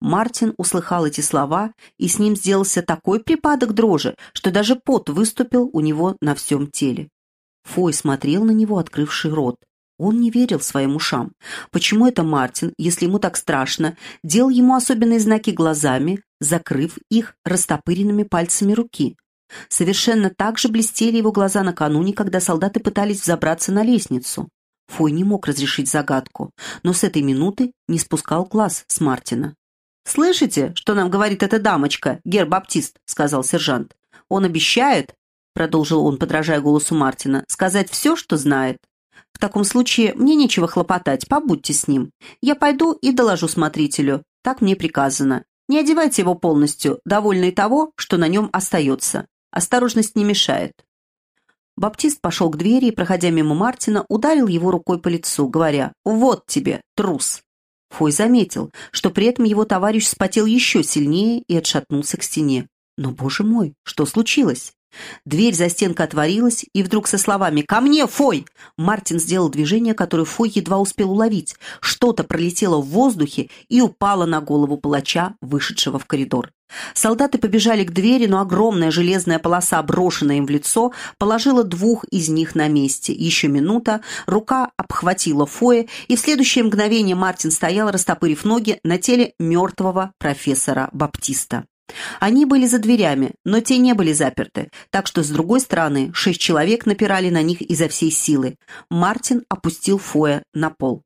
Мартин услыхал эти слова, и с ним сделался такой припадок дрожи, что даже пот выступил у него на всем теле. Фой смотрел на него, открывший рот. Он не верил своим ушам. Почему это Мартин, если ему так страшно, делал ему особенные знаки глазами, закрыв их растопыренными пальцами руки? Совершенно так же блестели его глаза накануне, когда солдаты пытались взобраться на лестницу. Фой не мог разрешить загадку, но с этой минуты не спускал глаз с Мартина. «Слышите, что нам говорит эта дамочка, Гер Баптист?» — сказал сержант. «Он обещает, — продолжил он, подражая голосу Мартина, — сказать все, что знает. В таком случае мне нечего хлопотать, побудьте с ним. Я пойду и доложу смотрителю. Так мне приказано. Не одевайте его полностью, довольный того, что на нем остается. Осторожность не мешает». Баптист пошел к двери и, проходя мимо Мартина, ударил его рукой по лицу, говоря «Вот тебе, трус!». Фой заметил, что при этом его товарищ спотел еще сильнее и отшатнулся к стене. Но, боже мой, что случилось? Дверь за стенкой отворилась, и вдруг со словами «Ко мне, Фой!» Мартин сделал движение, которое Фой едва успел уловить. Что-то пролетело в воздухе и упало на голову палача, вышедшего в коридор. Солдаты побежали к двери, но огромная железная полоса, брошенная им в лицо, положила двух из них на месте. Еще минута, рука обхватила Фоя, и в следующее мгновение Мартин стоял, растопырив ноги на теле мертвого профессора Баптиста. Они были за дверями, но те не были заперты, так что с другой стороны шесть человек напирали на них изо всей силы. Мартин опустил Фоя на пол.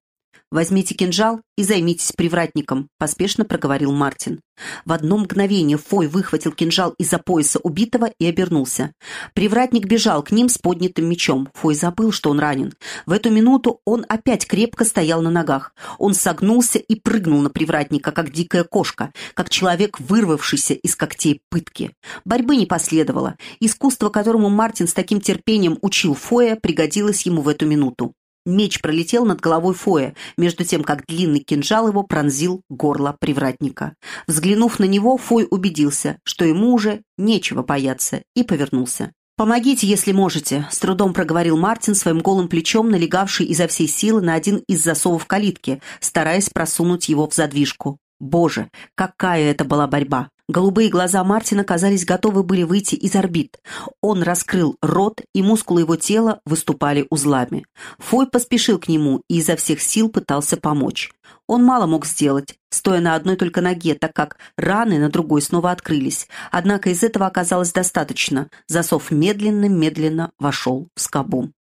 «Возьмите кинжал и займитесь привратником», — поспешно проговорил Мартин. В одно мгновение Фой выхватил кинжал из-за пояса убитого и обернулся. Привратник бежал к ним с поднятым мечом. Фой забыл, что он ранен. В эту минуту он опять крепко стоял на ногах. Он согнулся и прыгнул на привратника, как дикая кошка, как человек, вырвавшийся из когтей пытки. Борьбы не последовало. Искусство, которому Мартин с таким терпением учил Фоя, пригодилось ему в эту минуту. Меч пролетел над головой Фоя, между тем, как длинный кинжал его пронзил горло привратника. Взглянув на него, Фой убедился, что ему уже нечего бояться, и повернулся. «Помогите, если можете», — с трудом проговорил Мартин своим голым плечом, налегавший изо всей силы на один из засовов калитки, стараясь просунуть его в задвижку. Боже, какая это была борьба! Голубые глаза Мартина, казались, готовы были выйти из орбит. Он раскрыл рот, и мускулы его тела выступали узлами. Фой поспешил к нему и изо всех сил пытался помочь. Он мало мог сделать, стоя на одной только ноге, так как раны на другой снова открылись. Однако из этого оказалось достаточно. Засов медленно-медленно вошел в скобу.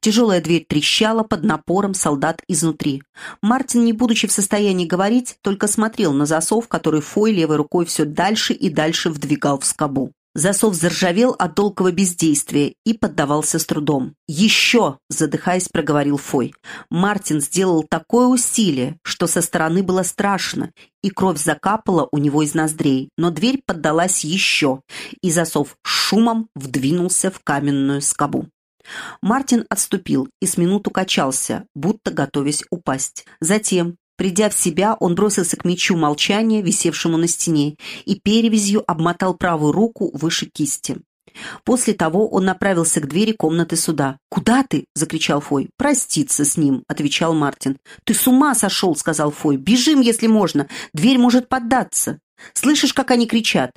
Тяжелая дверь трещала под напором солдат изнутри. Мартин, не будучи в состоянии говорить, только смотрел на засов, который Фой левой рукой все дальше и дальше вдвигал в скобу. Засов заржавел от долгого бездействия и поддавался с трудом. «Еще!» – задыхаясь, проговорил Фой. Мартин сделал такое усилие, что со стороны было страшно, и кровь закапала у него из ноздрей, но дверь поддалась еще, и засов шумом вдвинулся в каменную скобу. Мартин отступил и с минуту качался, будто готовясь упасть. Затем, придя в себя, он бросился к мечу молчания, висевшему на стене, и перевязью обмотал правую руку выше кисти. После того он направился к двери комнаты суда. «Куда ты?» — закричал Фой. «Проститься с ним», — отвечал Мартин. «Ты с ума сошел!» — сказал Фой. «Бежим, если можно. Дверь может поддаться. Слышишь, как они кричат?»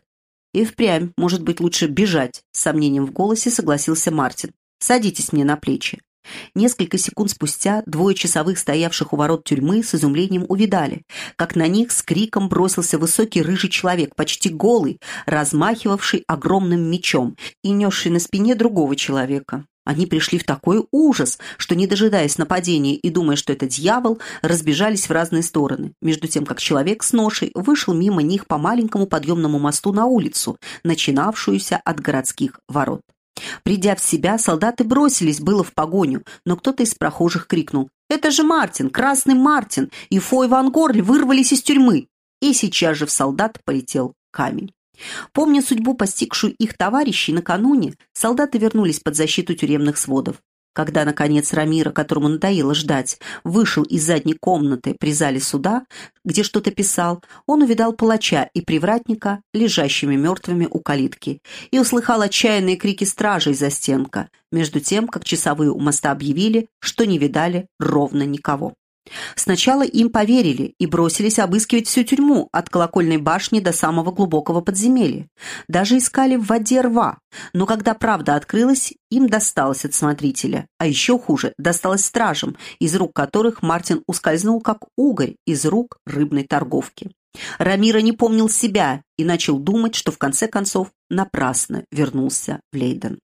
«И впрямь, может быть, лучше бежать», — с сомнением в голосе согласился Мартин. Садитесь мне на плечи». Несколько секунд спустя двое часовых, стоявших у ворот тюрьмы, с изумлением увидали, как на них с криком бросился высокий рыжий человек, почти голый, размахивавший огромным мечом и несший на спине другого человека. Они пришли в такой ужас, что, не дожидаясь нападения и думая, что это дьявол, разбежались в разные стороны, между тем, как человек с ношей вышел мимо них по маленькому подъемному мосту на улицу, начинавшуюся от городских ворот. Придя в себя, солдаты бросились было в погоню, но кто-то из прохожих крикнул «Это же Мартин, Красный Мартин и Фой Ван Горль вырвались из тюрьмы!» И сейчас же в солдат полетел камень. Помня судьбу, постигшую их товарищей накануне, солдаты вернулись под защиту тюремных сводов. Когда, наконец, Рамира, которому надоело ждать, вышел из задней комнаты при зале суда, где что-то писал, он увидал палача и привратника, лежащими мертвыми у калитки, и услыхал отчаянные крики стражей за стенка, между тем, как часовые у моста объявили, что не видали ровно никого. Сначала им поверили и бросились обыскивать всю тюрьму от колокольной башни до самого глубокого подземелья. Даже искали в воде рва, но когда правда открылась, им досталось от смотрителя, а еще хуже, досталось стражам, из рук которых Мартин ускользнул как угорь из рук рыбной торговки. Рамира не помнил себя и начал думать, что в конце концов напрасно вернулся в Лейден.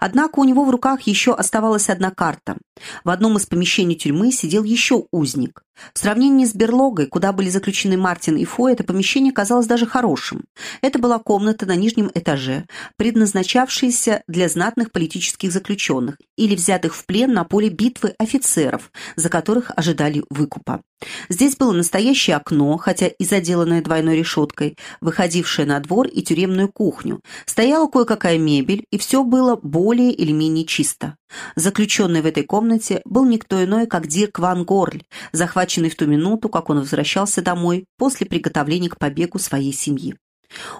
Однако у него в руках еще оставалась одна карта. В одном из помещений тюрьмы сидел еще узник. В сравнении с берлогой, куда были заключены Мартин и Фо, это помещение казалось даже хорошим. Это была комната на нижнем этаже, предназначавшаяся для знатных политических заключенных или взятых в плен на поле битвы офицеров, за которых ожидали выкупа. Здесь было настоящее окно, хотя и заделанное двойной решеткой, выходившее на двор и тюремную кухню. Стояла кое-какая мебель, и все было более или менее чисто. Заключенный в этой комнате был никто иной, как Дирк Ван Горль, захваченный в ту минуту, как он возвращался домой после приготовления к побегу своей семьи.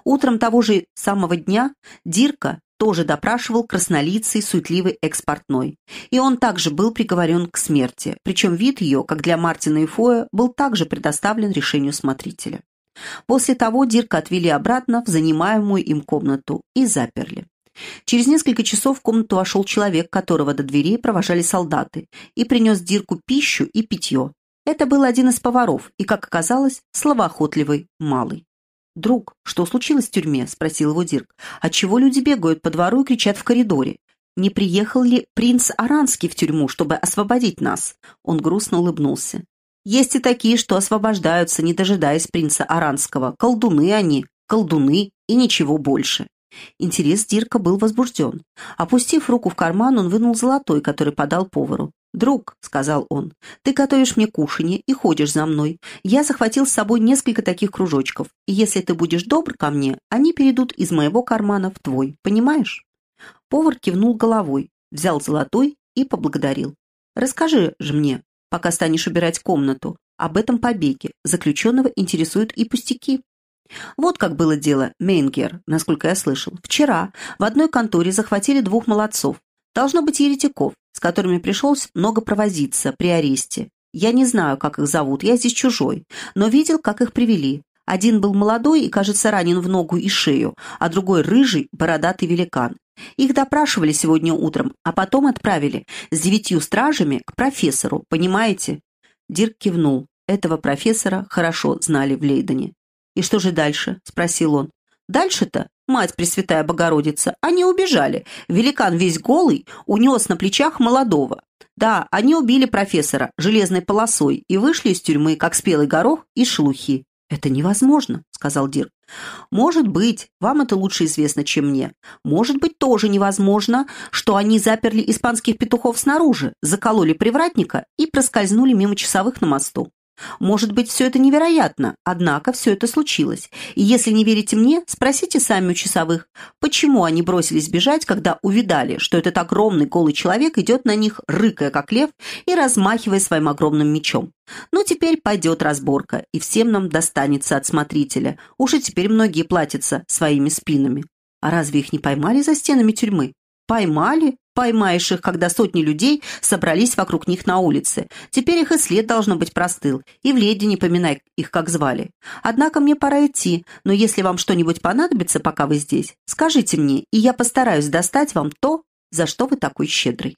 Утром того же самого дня Дирка тоже допрашивал краснолицый, суетливый экспортной. И он также был приговорен к смерти, причем вид ее, как для Мартина и Фоя, был также предоставлен решению смотрителя. После того Дирка отвели обратно в занимаемую им комнату и заперли. Через несколько часов в комнату вошел человек, которого до дверей провожали солдаты, и принес Дирку пищу и питье. Это был один из поваров и, как оказалось, словоохотливый малый. «Друг, что случилось в тюрьме?» – спросил его Дирк. «Отчего люди бегают по двору и кричат в коридоре? Не приехал ли принц Аранский в тюрьму, чтобы освободить нас?» Он грустно улыбнулся. «Есть и такие, что освобождаются, не дожидаясь принца Аранского. Колдуны они, колдуны и ничего больше». Интерес Дирка был возбужден. Опустив руку в карман, он вынул золотой, который подал повару. «Друг», — сказал он, — «ты готовишь мне кушанье и ходишь за мной. Я захватил с собой несколько таких кружочков, и если ты будешь добр ко мне, они перейдут из моего кармана в твой, понимаешь?» Повар кивнул головой, взял золотой и поблагодарил. «Расскажи же мне, пока станешь убирать комнату, об этом побеге. Заключенного интересуют и пустяки». Вот как было дело, Мейнгер, насколько я слышал. Вчера в одной конторе захватили двух молодцов. Должно быть еретиков, с которыми пришлось много провозиться при аресте. Я не знаю, как их зовут, я здесь чужой, но видел, как их привели. Один был молодой и, кажется, ранен в ногу и шею, а другой рыжий, бородатый великан. Их допрашивали сегодня утром, а потом отправили с девятью стражами к профессору, понимаете? Дирк кивнул. Этого профессора хорошо знали в Лейдене. «И что же дальше?» – спросил он. «Дальше-то, мать Пресвятая Богородица, они убежали. Великан весь голый унес на плечах молодого. Да, они убили профессора железной полосой и вышли из тюрьмы, как спелый горох и шелухи. «Это невозможно», — сказал Дирк. «Может быть, вам это лучше известно, чем мне. Может быть, тоже невозможно, что они заперли испанских петухов снаружи, закололи привратника и проскользнули мимо часовых на мосту. Может быть, все это невероятно, однако все это случилось. И если не верите мне, спросите сами у часовых, почему они бросились бежать, когда увидали, что этот огромный голый человек идет на них, рыкая как лев и размахивая своим огромным мечом. Ну, теперь пойдет разборка, и всем нам достанется от смотрителя. Уж теперь многие платятся своими спинами. А разве их не поймали за стенами тюрьмы? Поймали? Поймаешь их, когда сотни людей собрались вокруг них на улице. Теперь их и след, должно быть, простыл. И в леди не поминай их, как звали. Однако мне пора идти, но если вам что-нибудь понадобится, пока вы здесь, скажите мне, и я постараюсь достать вам то, за что вы такой щедрый».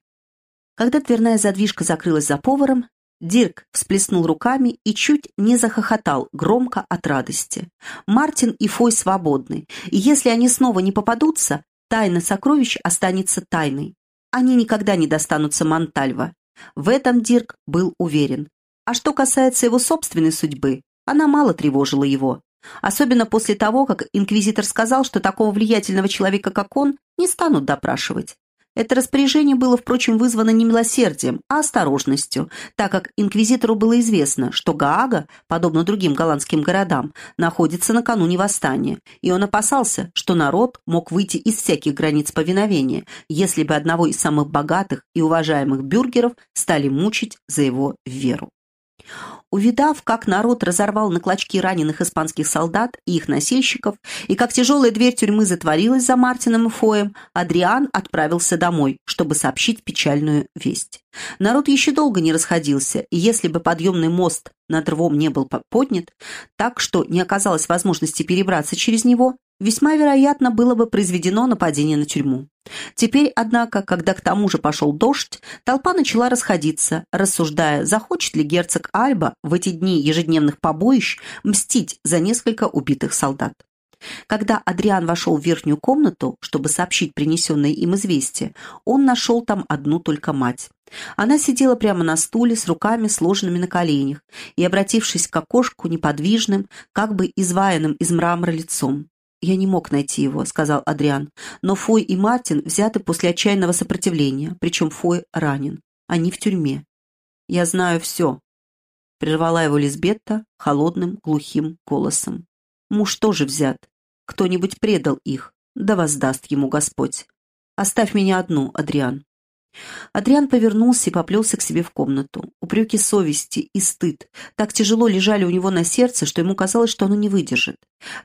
Когда дверная задвижка закрылась за поваром, Дирк всплеснул руками и чуть не захохотал громко от радости. Мартин и Фой свободны, и если они снова не попадутся, тайна сокровищ останется тайной они никогда не достанутся Монтальва. В этом Дирк был уверен. А что касается его собственной судьбы, она мало тревожила его. Особенно после того, как инквизитор сказал, что такого влиятельного человека, как он, не станут допрашивать. Это распоряжение было, впрочем, вызвано не милосердием, а осторожностью, так как инквизитору было известно, что Гаага, подобно другим голландским городам, находится накануне восстания, и он опасался, что народ мог выйти из всяких границ повиновения, если бы одного из самых богатых и уважаемых бюргеров стали мучить за его веру. Увидав, как народ разорвал на клочки раненых испанских солдат и их носильщиков, и как тяжелая дверь тюрьмы затворилась за Мартином и Фоем, Адриан отправился домой, чтобы сообщить печальную весть. Народ еще долго не расходился, и если бы подъемный мост над рвом не был поднят, так что не оказалось возможности перебраться через него, весьма вероятно было бы произведено нападение на тюрьму. Теперь, однако, когда к тому же пошел дождь, толпа начала расходиться, рассуждая, захочет ли герцог Альба в эти дни ежедневных побоищ мстить за несколько убитых солдат. Когда Адриан вошел в верхнюю комнату, чтобы сообщить принесенное им известие, он нашел там одну только мать. Она сидела прямо на стуле с руками сложенными на коленях и, обратившись к окошку неподвижным, как бы изваянным из мрамора лицом. «Я не мог найти его», — сказал Адриан. «Но Фой и Мартин взяты после отчаянного сопротивления, причем Фой ранен. Они в тюрьме». «Я знаю все», — прервала его Лизбетта холодным, глухим голосом. «Муж тоже взят. Кто-нибудь предал их. Да воздаст ему Господь. Оставь меня одну, Адриан». Адриан повернулся и поплелся к себе в комнату. Упреки совести и стыд так тяжело лежали у него на сердце, что ему казалось, что оно не выдержит.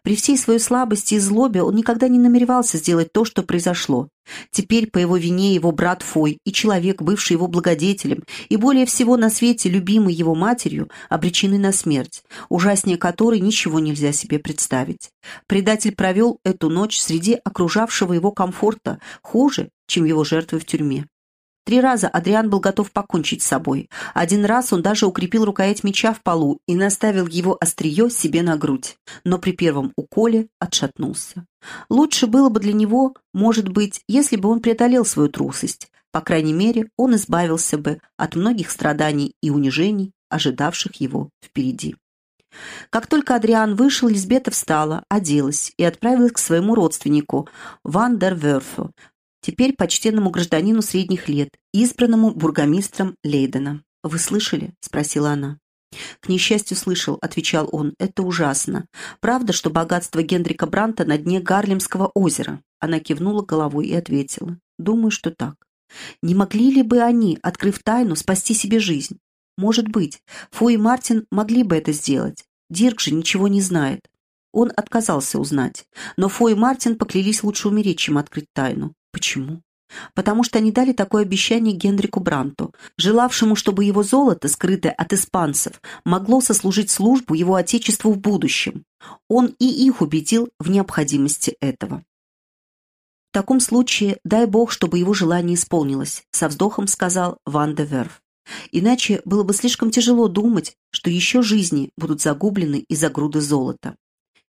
При всей своей слабости и злобе он никогда не намеревался сделать то, что произошло. Теперь по его вине его брат Фой и человек, бывший его благодетелем, и более всего на свете любимый его матерью, обречены на смерть, ужаснее которой ничего нельзя себе представить. Предатель провел эту ночь среди окружавшего его комфорта хуже, чем его жертвы в тюрьме. Три раза Адриан был готов покончить с собой. Один раз он даже укрепил рукоять меча в полу и наставил его острие себе на грудь, но при первом уколе отшатнулся. Лучше было бы для него, может быть, если бы он преодолел свою трусость. По крайней мере, он избавился бы от многих страданий и унижений, ожидавших его впереди. Как только Адриан вышел, Лизбета встала, оделась и отправилась к своему родственнику, Ван дер Верфу, теперь почтенному гражданину средних лет, избранному бургомистром Лейдена. «Вы слышали?» — спросила она. «К несчастью, слышал», — отвечал он. «Это ужасно. Правда, что богатство Генрика Бранта на дне Гарлемского озера?» Она кивнула головой и ответила. «Думаю, что так. Не могли ли бы они, открыв тайну, спасти себе жизнь? Может быть, Фо и Мартин могли бы это сделать. Дирк же ничего не знает. Он отказался узнать. Но Фо и Мартин поклялись лучше умереть, чем открыть тайну. Почему? Потому что они дали такое обещание Генрику Бранту, желавшему, чтобы его золото, скрытое от испанцев, могло сослужить службу его отечеству в будущем. Он и их убедил в необходимости этого. В таком случае дай Бог, чтобы его желание исполнилось, со вздохом сказал Ван де Верф. Иначе было бы слишком тяжело думать, что еще жизни будут загублены из-за груды золота.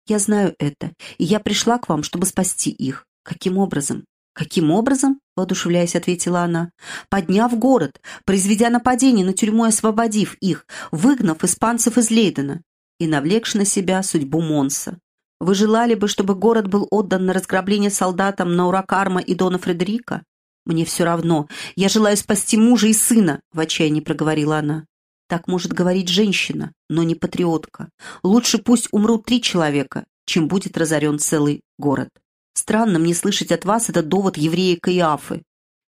Я знаю это, и я пришла к вам, чтобы спасти их. Каким образом? «Каким образом?» — воодушевляясь, ответила она. «Подняв город, произведя нападение на тюрьму и освободив их, выгнав испанцев из Лейдена и навлекши на себя судьбу Монса. Вы желали бы, чтобы город был отдан на разграбление солдатам Наура Карма и Дона Фредерика? Мне все равно. Я желаю спасти мужа и сына», — в отчаянии проговорила она. Так может говорить женщина, но не патриотка. Лучше пусть умрут три человека, чем будет разорен целый город. Странно мне слышать от вас этот довод еврея Каиафы.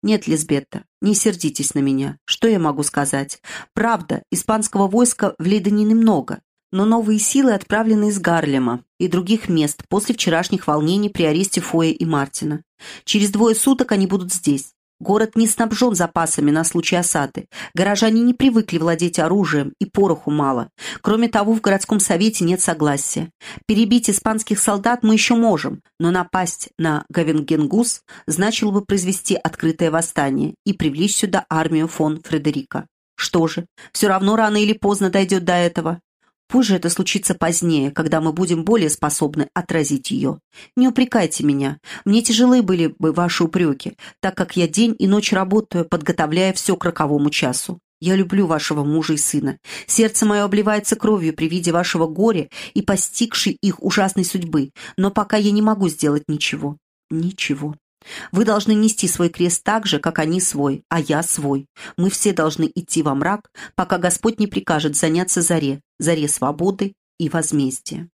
Нет, Лизбетта, не сердитесь на меня. Что я могу сказать? Правда, испанского войска в Лейдене немного, но новые силы отправлены из Гарлема и других мест после вчерашних волнений при аресте Фоя и Мартина. Через двое суток они будут здесь. Город не снабжен запасами на случай осады. Горожане не привыкли владеть оружием, и пороху мало. Кроме того, в городском совете нет согласия. Перебить испанских солдат мы еще можем, но напасть на Гавенгенгус значило бы произвести открытое восстание и привлечь сюда армию фон Фредерика. Что же, все равно рано или поздно дойдет до этого. Пусть же это случится позднее, когда мы будем более способны отразить ее. Не упрекайте меня. Мне тяжелы были бы ваши упреки, так как я день и ночь работаю, подготовляя все к роковому часу. Я люблю вашего мужа и сына. Сердце мое обливается кровью при виде вашего горя и постигшей их ужасной судьбы, но пока я не могу сделать ничего. Ничего. Вы должны нести свой крест так же, как они свой, а я свой. Мы все должны идти во мрак, пока Господь не прикажет заняться заре, заре свободы и возмездия».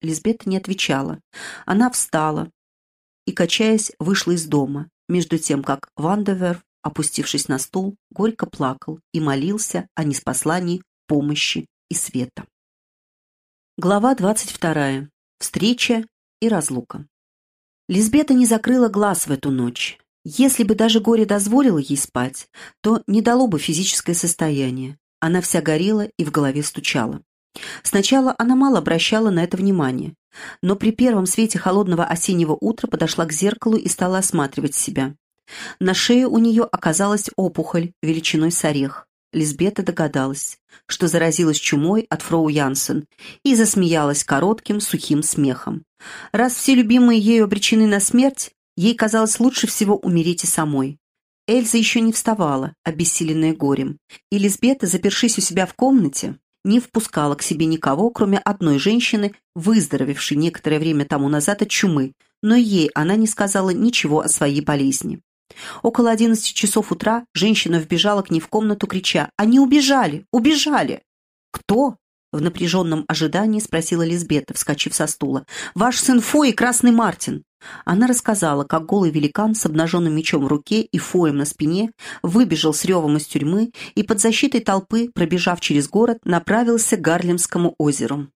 Лизбета не отвечала. Она встала и, качаясь, вышла из дома, между тем, как Вандевер, опустившись на стул, горько плакал и молился о неспослании помощи и света. Глава двадцать вторая. Встреча и разлука. Лизбета не закрыла глаз в эту ночь. Если бы даже горе дозволило ей спать, то не дало бы физическое состояние. Она вся горела и в голове стучала. Сначала она мало обращала на это внимание, но при первом свете холодного осеннего утра подошла к зеркалу и стала осматривать себя. На шее у нее оказалась опухоль величиной с орех. Лизбета догадалась, что заразилась чумой от фроу Янсен и засмеялась коротким сухим смехом. Раз все любимые ею обречены на смерть, ей казалось лучше всего умереть и самой. Эльза еще не вставала, обессиленная горем, и Лизбета, запершись у себя в комнате, не впускала к себе никого, кроме одной женщины, выздоровевшей некоторое время тому назад от чумы, но ей она не сказала ничего о своей болезни. Около одиннадцати часов утра женщина вбежала к ней в комнату, крича «Они убежали! Убежали!» «Кто?» — в напряженном ожидании спросила Лизбета, вскочив со стула. «Ваш сын Фо и Красный Мартин. Она рассказала, как голый великан с обнаженным мечом в руке и фоем на спине выбежал с ревом из тюрьмы и под защитой толпы, пробежав через город, направился к Гарлемскому озеру.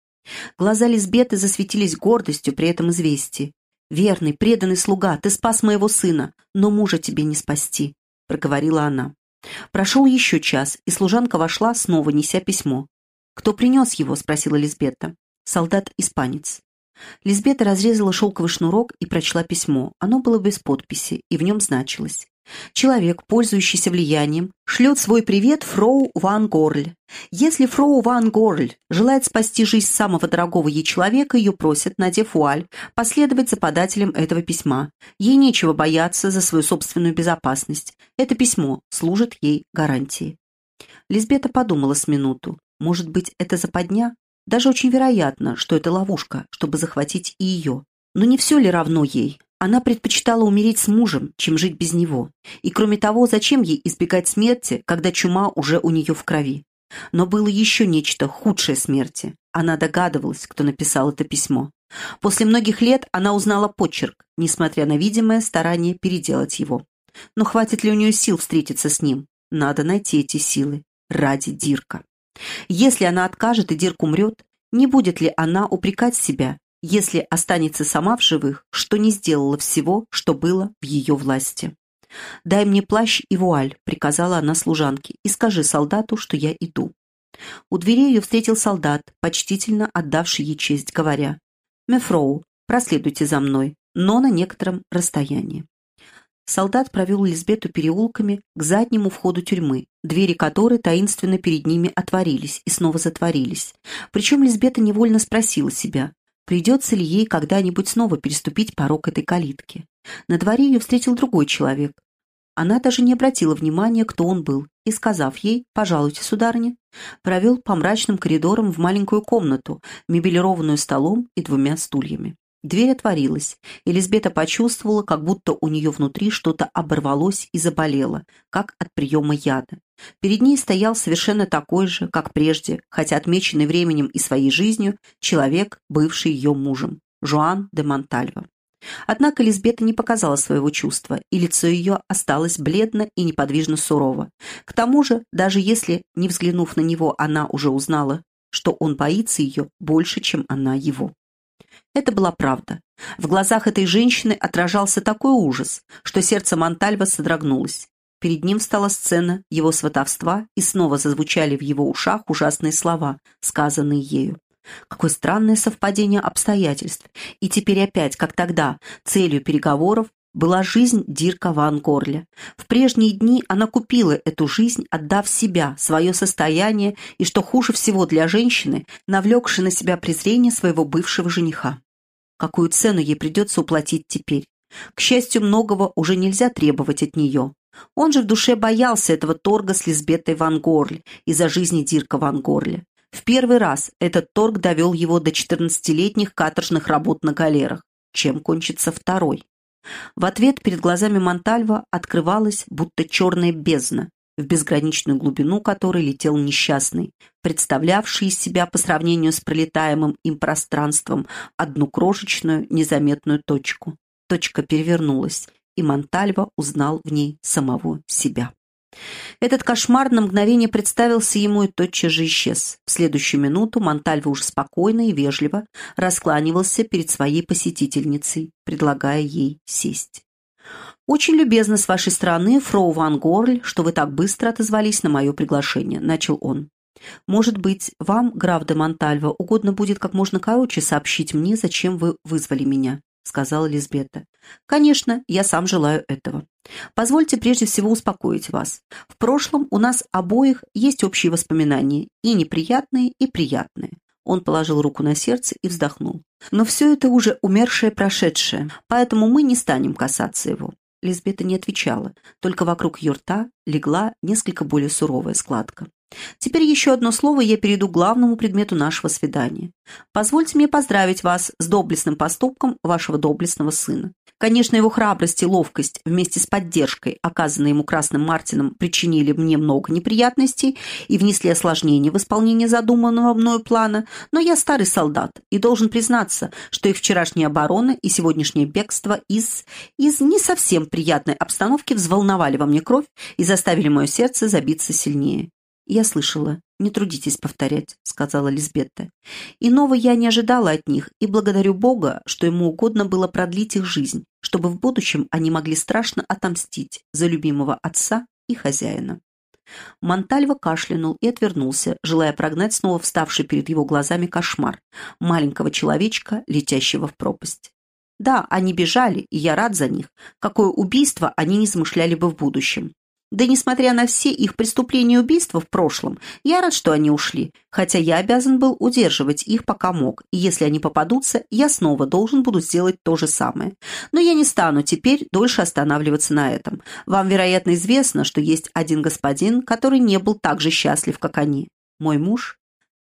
Глаза Лизбеты засветились гордостью при этом известии. «Верный, преданный слуга, ты спас моего сына, но мужа тебе не спасти», — проговорила она. Прошел еще час, и служанка вошла, снова неся письмо. «Кто принес его?» — спросила Лизбета. «Солдат-испанец». Лизбета разрезала шелковый шнурок и прочла письмо. Оно было без подписи, и в нем значилось. Человек, пользующийся влиянием, шлет свой привет Фроу Ван Горль. Если Фроу Ван Горль желает спасти жизнь самого дорогого ей человека, ее просят, надев вуаль, последовать за подателем этого письма. Ей нечего бояться за свою собственную безопасность. Это письмо служит ей гарантией. Лизбета подумала с минуту. Может быть, это западня? Даже очень вероятно, что это ловушка, чтобы захватить и ее. Но не все ли равно ей? Она предпочитала умереть с мужем, чем жить без него. И кроме того, зачем ей избегать смерти, когда чума уже у нее в крови? Но было еще нечто худшее смерти. Она догадывалась, кто написал это письмо. После многих лет она узнала почерк, несмотря на видимое старание переделать его. Но хватит ли у нее сил встретиться с ним? Надо найти эти силы ради Дирка. Если она откажет и Дирк умрет, не будет ли она упрекать себя, если останется сама в живых, что не сделала всего, что было в ее власти? «Дай мне плащ и вуаль», — приказала она служанке, «и скажи солдату, что я иду». У двери ее встретил солдат, почтительно отдавший ей честь, говоря, «Мефроу, проследуйте за мной, но на некотором расстоянии». Солдат провел Лизбету переулками к заднему входу тюрьмы, двери которой таинственно перед ними отворились и снова затворились. Причем Лизбета невольно спросила себя, придется ли ей когда-нибудь снова переступить порог этой калитки. На дворе ее встретил другой человек. Она даже не обратила внимания, кто он был, и, сказав ей «пожалуйте, сударыня», провел по мрачным коридорам в маленькую комнату, мебелированную столом и двумя стульями. Дверь отворилась, и Лизбета почувствовала, как будто у нее внутри что-то оборвалось и заболело, как от приема яда. Перед ней стоял совершенно такой же, как прежде, хотя отмеченный временем и своей жизнью, человек, бывший ее мужем, Жуан де Монтальво. Однако Лизбета не показала своего чувства, и лицо ее осталось бледно и неподвижно сурово. К тому же, даже если, не взглянув на него, она уже узнала, что он боится ее больше, чем она его. Это была правда. В глазах этой женщины отражался такой ужас, что сердце Монтальва содрогнулось. Перед ним стала сцена его сватовства, и снова зазвучали в его ушах ужасные слова, сказанные ею. Какое странное совпадение обстоятельств. И теперь опять, как тогда, целью переговоров была жизнь Дирка Ван Горля. В прежние дни она купила эту жизнь, отдав себя, свое состояние и, что хуже всего для женщины, навлекши на себя презрение своего бывшего жениха какую цену ей придется уплатить теперь. К счастью, многого уже нельзя требовать от нее. Он же в душе боялся этого торга с Лизбетой Ван Горль из-за жизни Дирка Ван Горля. В первый раз этот торг довел его до 14-летних каторжных работ на галерах. Чем кончится второй? В ответ перед глазами Монтальва открывалась будто черная бездна, в безграничную глубину которой летел несчастный, представлявший из себя по сравнению с пролетаемым им пространством одну крошечную незаметную точку. Точка перевернулась, и Монтальва узнал в ней самого себя. Этот кошмар на мгновение представился ему и тотчас же исчез. В следующую минуту Монтальва уже спокойно и вежливо раскланивался перед своей посетительницей, предлагая ей сесть. «Очень любезно с вашей стороны, фроу Ван Горль, что вы так быстро отозвались на мое приглашение», — начал он. «Может быть, вам, граф де Монтальво, угодно будет как можно короче сообщить мне, зачем вы вызвали меня?» — сказала Лизбета. «Конечно, я сам желаю этого. Позвольте прежде всего успокоить вас. В прошлом у нас обоих есть общие воспоминания, и неприятные, и приятные. Он положил руку на сердце и вздохнул. «Но все это уже умершее прошедшее, поэтому мы не станем касаться его. Лизбета не отвечала, только вокруг ее рта легла несколько более суровая складка. «Теперь еще одно слово, я перейду к главному предмету нашего свидания. Позвольте мне поздравить вас с доблестным поступком вашего доблестного сына. Конечно, его храбрость и ловкость вместе с поддержкой, оказанной ему Красным Мартином, причинили мне много неприятностей и внесли осложнения в исполнение задуманного мною плана, но я старый солдат и должен признаться, что их вчерашняя оборона и сегодняшнее бегство из... из не совсем приятной обстановки взволновали во мне кровь и заставили мое сердце забиться сильнее. Я слышала. «Не трудитесь повторять», — сказала Лизбетта. «Иного я не ожидала от них, и благодарю Бога, что ему угодно было продлить их жизнь, чтобы в будущем они могли страшно отомстить за любимого отца и хозяина». Монтальва кашлянул и отвернулся, желая прогнать снова вставший перед его глазами кошмар маленького человечка, летящего в пропасть. Да, они бежали, и я рад за них. Какое убийство они не замышляли бы в будущем. Да несмотря на все их преступления и убийства в прошлом, я рад, что они ушли, хотя я обязан был удерживать их пока мог, и если они попадутся, я снова должен буду сделать то же самое. Но я не стану теперь дольше останавливаться на этом. Вам, вероятно, известно, что есть один господин, который не был так же счастлив, как они. Мой муж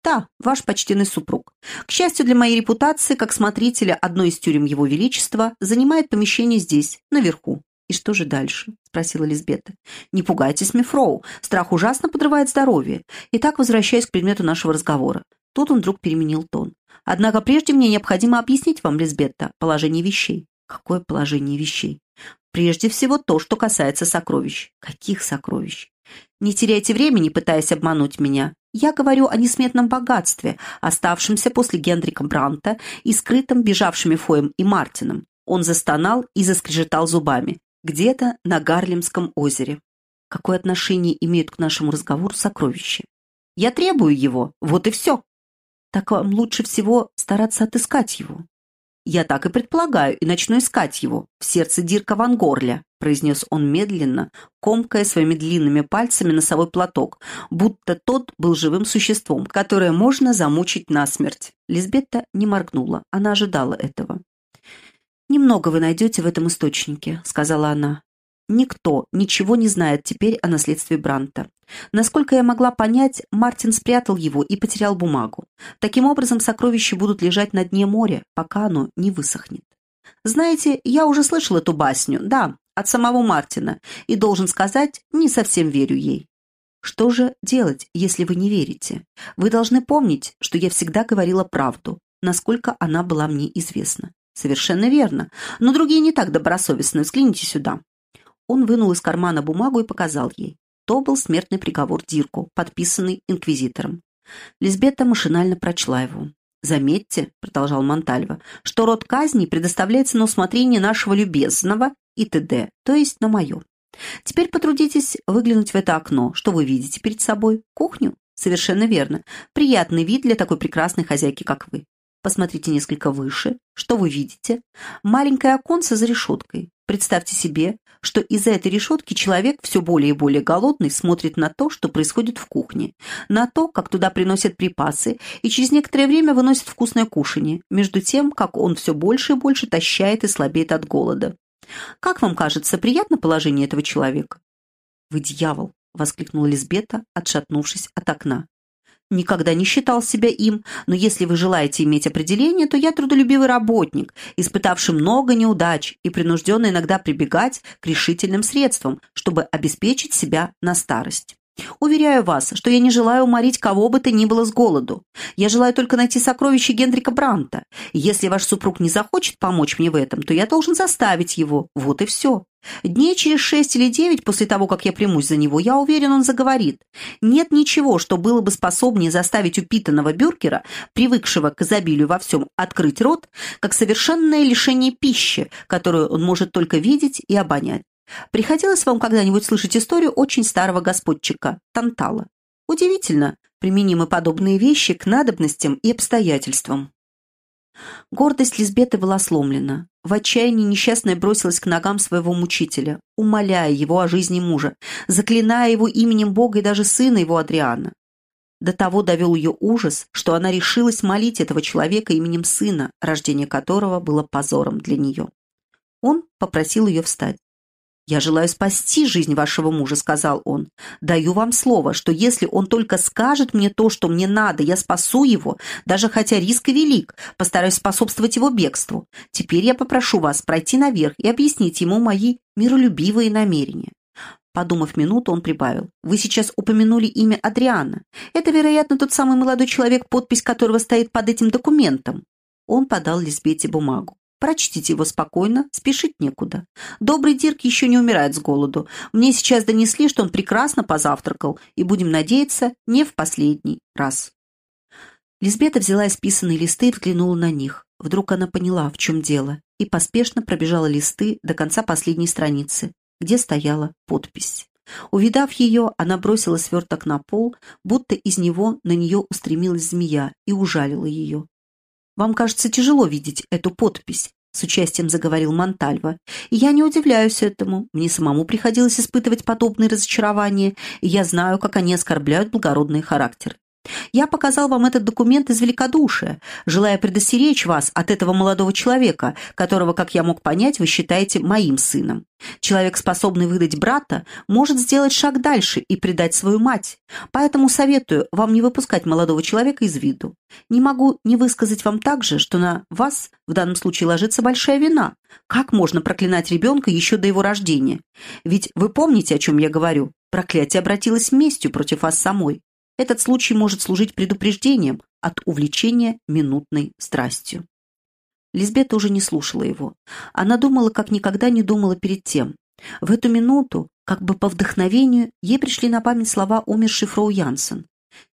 да, ваш почтенный супруг. К счастью для моей репутации, как смотрителя одной из тюрем Его Величества, занимает помещение здесь, наверху. «И что же дальше?» – спросила Лизбета. «Не пугайтесь, Мифроу. Страх ужасно подрывает здоровье. Итак, возвращаясь к предмету нашего разговора. Тут он вдруг переменил тон. Однако прежде мне необходимо объяснить вам, Лизбетта, положение вещей. Какое положение вещей? Прежде всего то, что касается сокровищ. Каких сокровищ? Не теряйте времени, пытаясь обмануть меня. Я говорю о несметном богатстве, оставшемся после Генрика Бранта и скрытом бежавшими Фоем и Мартином. Он застонал и заскрежетал зубами где-то на Гарлемском озере. Какое отношение имеют к нашему разговору сокровища? Я требую его, вот и все. Так вам лучше всего стараться отыскать его. Я так и предполагаю, и начну искать его в сердце Дирка Ван Горля, произнес он медленно, комкая своими длинными пальцами носовой платок, будто тот был живым существом, которое можно замучить насмерть. Лизбетта не моргнула, она ожидала этого. «Немного вы найдете в этом источнике», — сказала она. «Никто ничего не знает теперь о наследстве Бранта. Насколько я могла понять, Мартин спрятал его и потерял бумагу. Таким образом, сокровища будут лежать на дне моря, пока оно не высохнет. Знаете, я уже слышал эту басню, да, от самого Мартина, и, должен сказать, не совсем верю ей. Что же делать, если вы не верите? Вы должны помнить, что я всегда говорила правду, насколько она была мне известна. «Совершенно верно. Но другие не так добросовестны. Взгляните сюда». Он вынул из кармана бумагу и показал ей. То был смертный приговор Дирку, подписанный инквизитором. Лизбета машинально прочла его. «Заметьте», — продолжал Монтальво, «что род казни предоставляется на усмотрение нашего любезного и т.д., то есть на мое. Теперь потрудитесь выглянуть в это окно. Что вы видите перед собой? Кухню? Совершенно верно. Приятный вид для такой прекрасной хозяйки, как вы. Посмотрите несколько выше. Что вы видите? Маленькое оконце за решеткой. Представьте себе, что из-за этой решетки человек все более и более голодный смотрит на то, что происходит в кухне, на то, как туда приносят припасы, и через некоторое время выносят вкусное кушанье, между тем, как он все больше и больше тащает и слабеет от голода. Как вам кажется, приятно положение этого человека? «Вы дьявол!» — воскликнула Лизбета, отшатнувшись от окна никогда не считал себя им, но если вы желаете иметь определение, то я трудолюбивый работник, испытавший много неудач и принужденный иногда прибегать к решительным средствам, чтобы обеспечить себя на старость. Уверяю вас, что я не желаю уморить кого бы то ни было с голоду. Я желаю только найти сокровища Генрика Бранта. если ваш супруг не захочет помочь мне в этом, то я должен заставить его. Вот и все. Дней через шесть или девять после того, как я примусь за него, я уверен, он заговорит. Нет ничего, что было бы способнее заставить упитанного бюргера, привыкшего к изобилию во всем, открыть рот, как совершенное лишение пищи, которую он может только видеть и обонять. Приходилось вам когда-нибудь слышать историю очень старого господчика, Тантала? Удивительно, применимы подобные вещи к надобностям и обстоятельствам. Гордость Лизбеты была сломлена. В отчаянии несчастная бросилась к ногам своего мучителя, умоляя его о жизни мужа, заклиная его именем Бога и даже сына его Адриана. До того довел ее ужас, что она решилась молить этого человека именем сына, рождение которого было позором для нее. Он попросил ее встать. «Я желаю спасти жизнь вашего мужа», — сказал он. «Даю вам слово, что если он только скажет мне то, что мне надо, я спасу его, даже хотя риск велик, постараюсь способствовать его бегству. Теперь я попрошу вас пройти наверх и объяснить ему мои миролюбивые намерения». Подумав минуту, он прибавил. «Вы сейчас упомянули имя Адриана. Это, вероятно, тот самый молодой человек, подпись которого стоит под этим документом». Он подал Лизбете бумагу. Прочтите его спокойно, спешить некуда. Добрый Дирк еще не умирает с голоду. Мне сейчас донесли, что он прекрасно позавтракал, и, будем надеяться, не в последний раз». Лизбета взяла исписанные листы и взглянула на них. Вдруг она поняла, в чем дело, и поспешно пробежала листы до конца последней страницы, где стояла подпись. Увидав ее, она бросила сверток на пол, будто из него на нее устремилась змея и ужалила ее. «Вам кажется тяжело видеть эту подпись», с участием заговорил Монтальва. «И я не удивляюсь этому. Мне самому приходилось испытывать подобные разочарования, и я знаю, как они оскорбляют благородный характер. Я показал вам этот документ из великодушия, желая предостеречь вас от этого молодого человека, которого, как я мог понять, вы считаете моим сыном. Человек, способный выдать брата, может сделать шаг дальше и предать свою мать. Поэтому советую вам не выпускать молодого человека из виду. Не могу не высказать вам также, что на вас в данном случае ложится большая вина. Как можно проклинать ребенка еще до его рождения? Ведь вы помните, о чем я говорю? Проклятие обратилось местью против вас самой. Этот случай может служить предупреждением от увлечения минутной страстью. Лизбета уже не слушала его. Она думала, как никогда не думала перед тем. В эту минуту, как бы по вдохновению, ей пришли на память слова умершей фрау Янсен.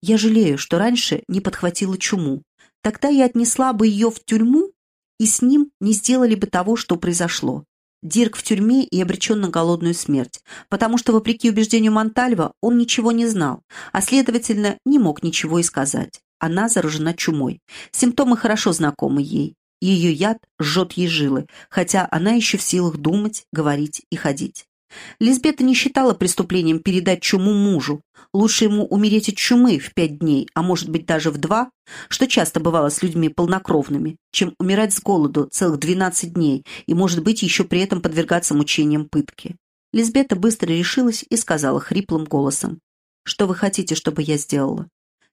«Я жалею, что раньше не подхватила чуму. Тогда я отнесла бы ее в тюрьму, и с ним не сделали бы того, что произошло. Дирк в тюрьме и обречен на голодную смерть, потому что, вопреки убеждению Монтальва, он ничего не знал, а, следовательно, не мог ничего и сказать. Она заражена чумой. Симптомы хорошо знакомы ей. Ее яд жжет ей жилы, хотя она еще в силах думать, говорить и ходить. Лизбета не считала преступлением передать чуму мужу. Лучше ему умереть от чумы в пять дней, а может быть даже в два, что часто бывало с людьми полнокровными, чем умирать с голоду целых двенадцать дней и, может быть, еще при этом подвергаться мучениям пытки. Лизбета быстро решилась и сказала хриплым голосом, «Что вы хотите, чтобы я сделала?»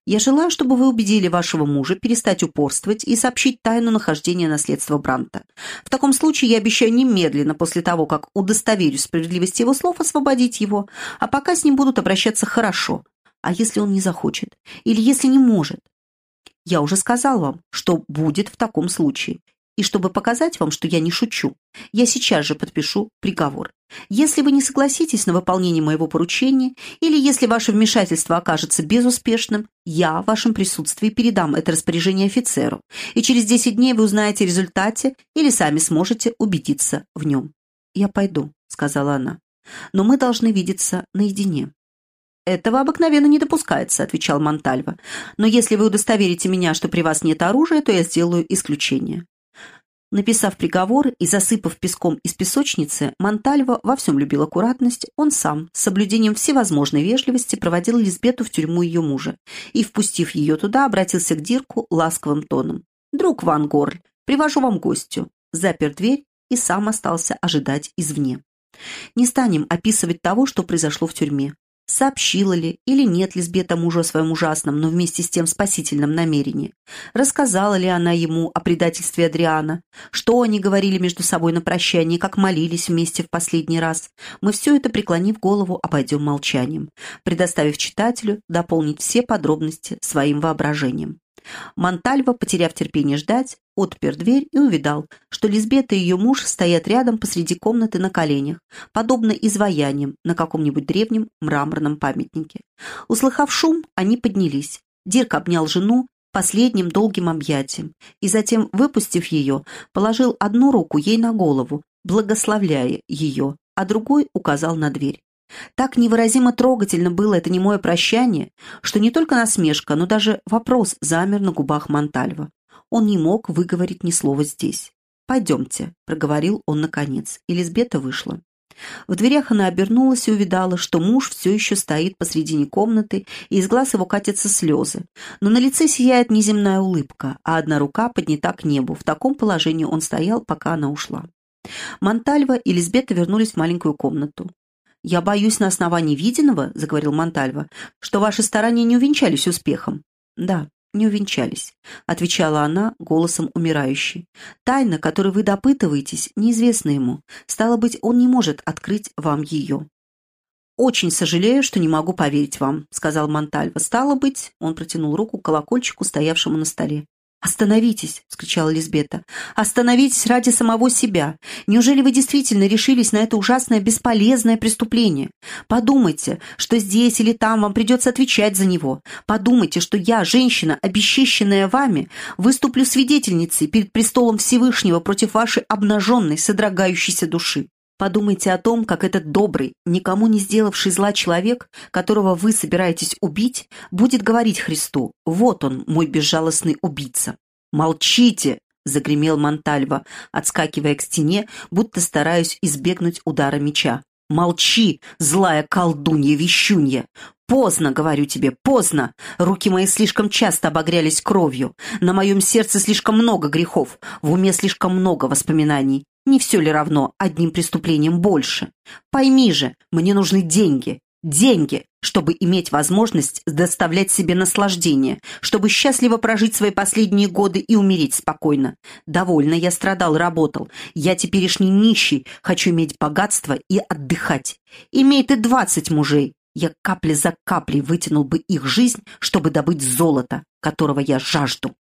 Я желаю, чтобы вы убедили вашего мужа перестать упорствовать и сообщить тайну нахождения наследства Бранта. В таком случае я обещаю немедленно после того, как удостоверюсь справедливости его слов, освободить его, а пока с ним будут обращаться хорошо. А если он не захочет? Или если не может? Я уже сказал вам, что будет в таком случае. И чтобы показать вам, что я не шучу, я сейчас же подпишу приговор. Если вы не согласитесь на выполнение моего поручения, или если ваше вмешательство окажется безуспешным, я в вашем присутствии передам это распоряжение офицеру, и через 10 дней вы узнаете о результате или сами сможете убедиться в нем. «Я пойду», — сказала она, — «но мы должны видеться наедине». «Этого обыкновенно не допускается», — отвечал Монтальво. «Но если вы удостоверите меня, что при вас нет оружия, то я сделаю исключение». Написав приговор и засыпав песком из песочницы, Монтальво во всем любил аккуратность, он сам, с соблюдением всевозможной вежливости, проводил Лизбету в тюрьму ее мужа и, впустив ее туда, обратился к Дирку ласковым тоном. «Друг Ван Горль, привожу вам гостю». Запер дверь и сам остался ожидать извне. Не станем описывать того, что произошло в тюрьме сообщила ли или нет Лизбета мужу о своем ужасном, но вместе с тем спасительном намерении, рассказала ли она ему о предательстве Адриана, что они говорили между собой на прощании, как молились вместе в последний раз. Мы все это, преклонив голову, обойдем молчанием, предоставив читателю дополнить все подробности своим воображением. Монтальва, потеряв терпение ждать, отпер дверь и увидал, что Лизбета и ее муж стоят рядом посреди комнаты на коленях, подобно изваяниям на каком-нибудь древнем мраморном памятнике. Услыхав шум, они поднялись. Дирк обнял жену последним долгим объятием и затем, выпустив ее, положил одну руку ей на голову, благословляя ее, а другой указал на дверь. Так невыразимо трогательно было это немое прощание, что не только насмешка, но даже вопрос замер на губах Монтальва. Он не мог выговорить ни слова здесь. «Пойдемте», — проговорил он наконец, и Лизбета вышла. В дверях она обернулась и увидала, что муж все еще стоит посредине комнаты, и из глаз его катятся слезы. Но на лице сияет неземная улыбка, а одна рука поднята к небу. В таком положении он стоял, пока она ушла. Монтальва и Лизбета вернулись в маленькую комнату. «Я боюсь на основании виденного, — заговорил Монтальва, — что ваши старания не увенчались успехом». «Да, не увенчались», — отвечала она голосом умирающей. «Тайна, которой вы допытываетесь, неизвестна ему. Стало быть, он не может открыть вам ее». «Очень сожалею, что не могу поверить вам», — сказал Монтальва. «Стало быть...» — он протянул руку к колокольчику, стоявшему на столе. «Остановитесь!» — вскричала Лизбета. «Остановитесь ради самого себя! Неужели вы действительно решились на это ужасное бесполезное преступление? Подумайте, что здесь или там вам придется отвечать за него. Подумайте, что я, женщина, обесчищенная вами, выступлю свидетельницей перед престолом Всевышнего против вашей обнаженной, содрогающейся души. Подумайте о том, как этот добрый, никому не сделавший зла человек, которого вы собираетесь убить, будет говорить Христу «Вот он, мой безжалостный убийца». «Молчите!» — загремел Монтальва, отскакивая к стене, будто стараясь избегнуть удара меча. «Молчи, злая колдунья-вещунья! Поздно, говорю тебе, поздно! Руки мои слишком часто обогрялись кровью, на моем сердце слишком много грехов, в уме слишком много воспоминаний. Не все ли равно одним преступлением больше? Пойми же, мне нужны деньги. Деньги, чтобы иметь возможность доставлять себе наслаждение, чтобы счастливо прожить свои последние годы и умереть спокойно. Довольно я страдал, работал. Я теперешний нищий, хочу иметь богатство и отдыхать. Имей ты двадцать мужей. Я капля за каплей вытянул бы их жизнь, чтобы добыть золото, которого я жажду.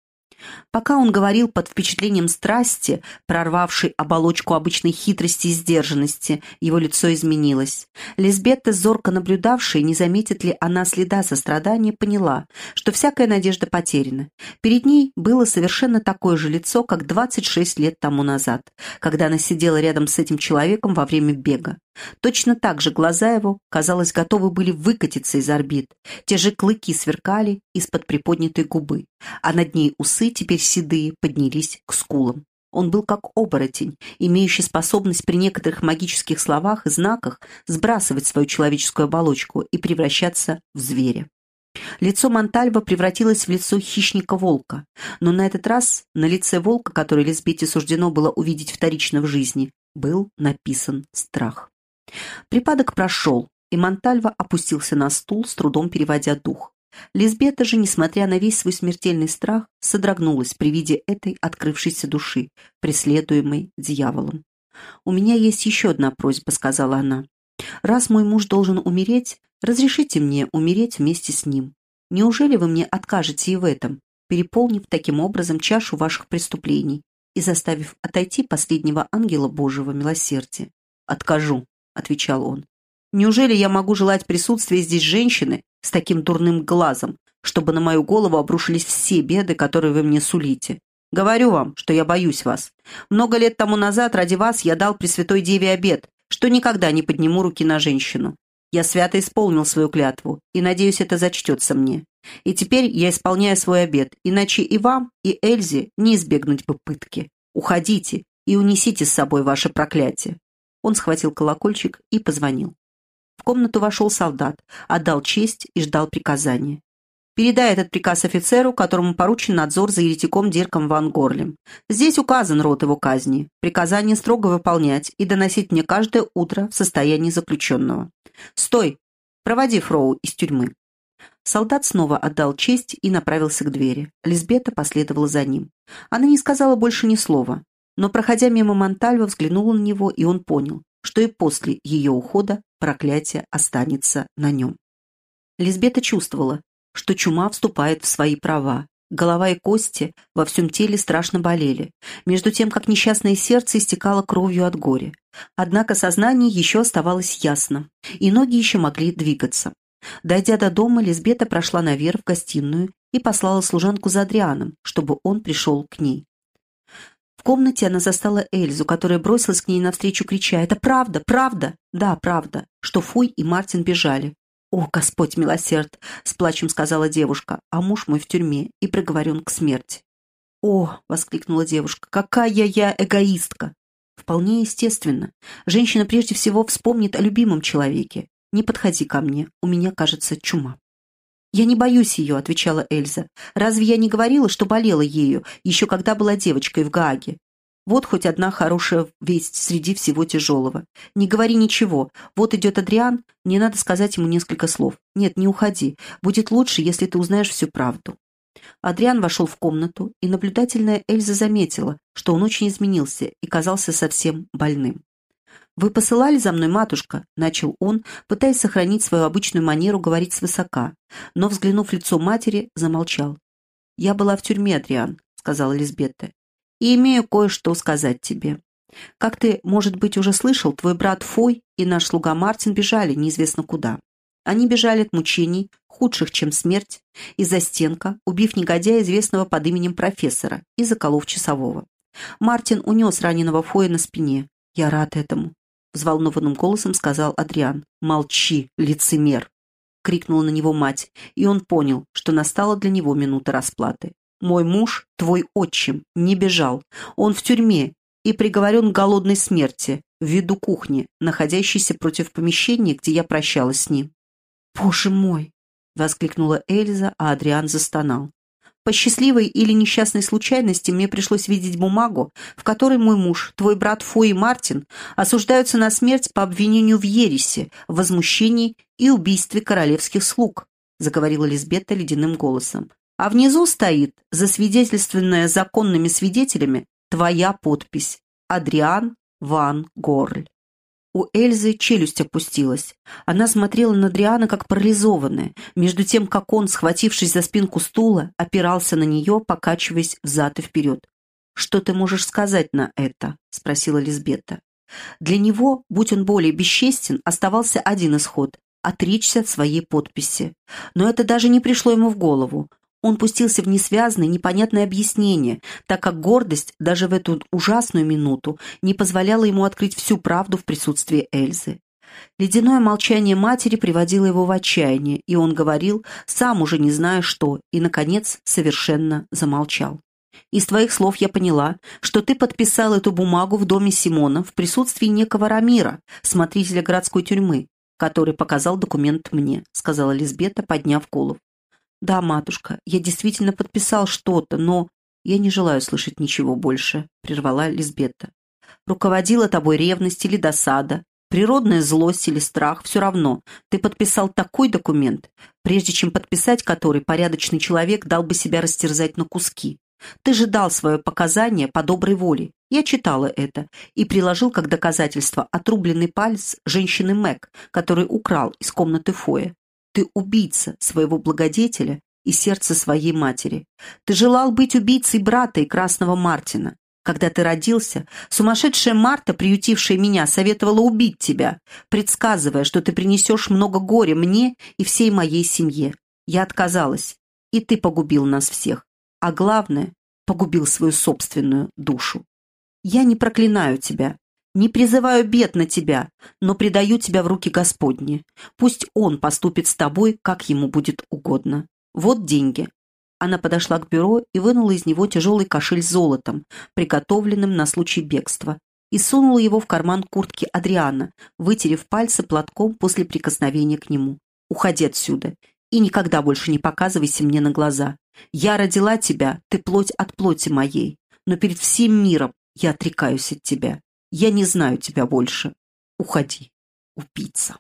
Пока он говорил под впечатлением страсти, прорвавшей оболочку обычной хитрости и сдержанности, его лицо изменилось. Лизбетта, зорко наблюдавшая, не заметит ли она следа сострадания, поняла, что всякая надежда потеряна. Перед ней было совершенно такое же лицо, как 26 лет тому назад, когда она сидела рядом с этим человеком во время бега. Точно так же глаза его, казалось, готовы были выкатиться из орбит. Те же клыки сверкали из-под приподнятой губы, а над ней усы, теперь седые, поднялись к скулам. Он был как оборотень, имеющий способность при некоторых магических словах и знаках сбрасывать свою человеческую оболочку и превращаться в зверя. Лицо Монтальва превратилось в лицо хищника-волка, но на этот раз на лице волка, который Лизбете суждено было увидеть вторично в жизни, был написан страх. Припадок прошел, и Монтальва опустился на стул, с трудом переводя дух. Лизбета же, несмотря на весь свой смертельный страх, содрогнулась при виде этой открывшейся души, преследуемой дьяволом. «У меня есть еще одна просьба», — сказала она. «Раз мой муж должен умереть, разрешите мне умереть вместе с ним. Неужели вы мне откажете и в этом, переполнив таким образом чашу ваших преступлений и заставив отойти последнего ангела Божьего милосердия?» «Откажу», — отвечал он. «Неужели я могу желать присутствия здесь женщины с таким дурным глазом, чтобы на мою голову обрушились все беды, которые вы мне сулите? Говорю вам, что я боюсь вас. Много лет тому назад ради вас я дал Пресвятой Деве обет, что никогда не подниму руки на женщину. Я свято исполнил свою клятву, и, надеюсь, это зачтется мне. И теперь я исполняю свой обет, иначе и вам, и Эльзе не избегнуть бы пытки. Уходите и унесите с собой ваше проклятие. Он схватил колокольчик и позвонил. В комнату вошел солдат, отдал честь и ждал приказания. «Передай этот приказ офицеру, которому поручен надзор за еретиком Дирком Ван Горлем. Здесь указан род его казни. Приказание строго выполнять и доносить мне каждое утро в состоянии заключенного. Стой! Проводи Фроу из тюрьмы». Солдат снова отдал честь и направился к двери. Лизбета последовала за ним. Она не сказала больше ни слова. Но, проходя мимо Монтальва, взглянула на него, и он понял, что и после ее ухода проклятие останется на нем. Лизбета чувствовала, что чума вступает в свои права. Голова и кости во всем теле страшно болели, между тем, как несчастное сердце истекало кровью от горя. Однако сознание еще оставалось ясно, и ноги еще могли двигаться. Дойдя до дома, Лизбета прошла наверх в гостиную и послала служанку за Адрианом, чтобы он пришел к ней. В комнате она застала Эльзу, которая бросилась к ней навстречу, крича «Это правда, правда!» «Да, правда», что Фуй и Мартин бежали. «О, Господь милосерд!» — с плачем сказала девушка, а муж мой в тюрьме и приговорен к смерти. «О!» — воскликнула девушка. «Какая я эгоистка!» «Вполне естественно. Женщина прежде всего вспомнит о любимом человеке. Не подходи ко мне, у меня, кажется, чума». «Я не боюсь ее», — отвечала Эльза. «Разве я не говорила, что болела ею, еще когда была девочкой в Гааге?» Вот хоть одна хорошая весть среди всего тяжелого. Не говори ничего. Вот идет Адриан, мне надо сказать ему несколько слов. Нет, не уходи. Будет лучше, если ты узнаешь всю правду. Адриан вошел в комнату, и наблюдательная Эльза заметила, что он очень изменился и казался совсем больным. «Вы посылали за мной, матушка?» – начал он, пытаясь сохранить свою обычную манеру говорить свысока, но, взглянув в лицо матери, замолчал. «Я была в тюрьме, Адриан», — сказала Лизбетта, — «и имею кое-что сказать тебе. Как ты, может быть, уже слышал, твой брат Фой и наш слуга Мартин бежали неизвестно куда. Они бежали от мучений, худших, чем смерть, из-за стенка, убив негодяя, известного под именем профессора, и заколов часового. Мартин унес раненого Фоя на спине. «Я рад этому», — взволнованным голосом сказал Адриан. «Молчи, лицемер!» — крикнула на него мать, и он понял, что настала для него минута расплаты. «Мой муж, твой отчим, не бежал. Он в тюрьме и приговорен к голодной смерти в виду кухни, находящейся против помещения, где я прощалась с ним». «Боже мой!» — воскликнула Эльза, а Адриан застонал. По счастливой или несчастной случайности мне пришлось видеть бумагу, в которой мой муж, твой брат Фо и Мартин осуждаются на смерть по обвинению в ересе, возмущении и убийстве королевских слуг», заговорила Лизбетта ледяным голосом. «А внизу стоит, засвидетельственная законными свидетелями, твоя подпись Адриан Ван Горль». У Эльзы челюсть опустилась. Она смотрела на Дриана как парализованная, между тем, как он, схватившись за спинку стула, опирался на нее, покачиваясь взад и вперед. «Что ты можешь сказать на это?» — спросила Лизбета. Для него, будь он более бесчестен, оставался один исход — отречься от своей подписи. Но это даже не пришло ему в голову. Он пустился в несвязное, непонятное объяснение, так как гордость даже в эту ужасную минуту не позволяла ему открыть всю правду в присутствии Эльзы. Ледяное молчание матери приводило его в отчаяние, и он говорил, сам уже не зная что, и, наконец, совершенно замолчал. «Из твоих слов я поняла, что ты подписал эту бумагу в доме Симона в присутствии некого Рамира, смотрителя городской тюрьмы, который показал документ мне», — сказала Лизбета, подняв голову. «Да, матушка, я действительно подписал что-то, но я не желаю слышать ничего больше», — прервала Лизбета. «Руководила тобой ревность или досада, природная злость или страх, все равно. Ты подписал такой документ, прежде чем подписать который порядочный человек дал бы себя растерзать на куски. Ты же дал свое показание по доброй воле. Я читала это и приложил как доказательство отрубленный палец женщины Мэг, который украл из комнаты Фоя. Ты убийца своего благодетеля и сердца своей матери. Ты желал быть убийцей брата и Красного Мартина. Когда ты родился, сумасшедшая Марта, приютившая меня, советовала убить тебя, предсказывая, что ты принесешь много горя мне и всей моей семье. Я отказалась, и ты погубил нас всех. А главное, погубил свою собственную душу. Я не проклинаю тебя, не призываю бед на тебя, но предаю тебя в руки Господни. Пусть Он поступит с тобой, как ему будет угодно. Вот деньги». Она подошла к бюро и вынула из него тяжелый кошель с золотом, приготовленным на случай бегства, и сунула его в карман куртки Адриана, вытерев пальцы платком после прикосновения к нему. «Уходи отсюда и никогда больше не показывайся мне на глаза. Я родила тебя, ты плоть от плоти моей, но перед всем миром я отрекаюсь от тебя. Я не знаю тебя больше. Уходи, убийца.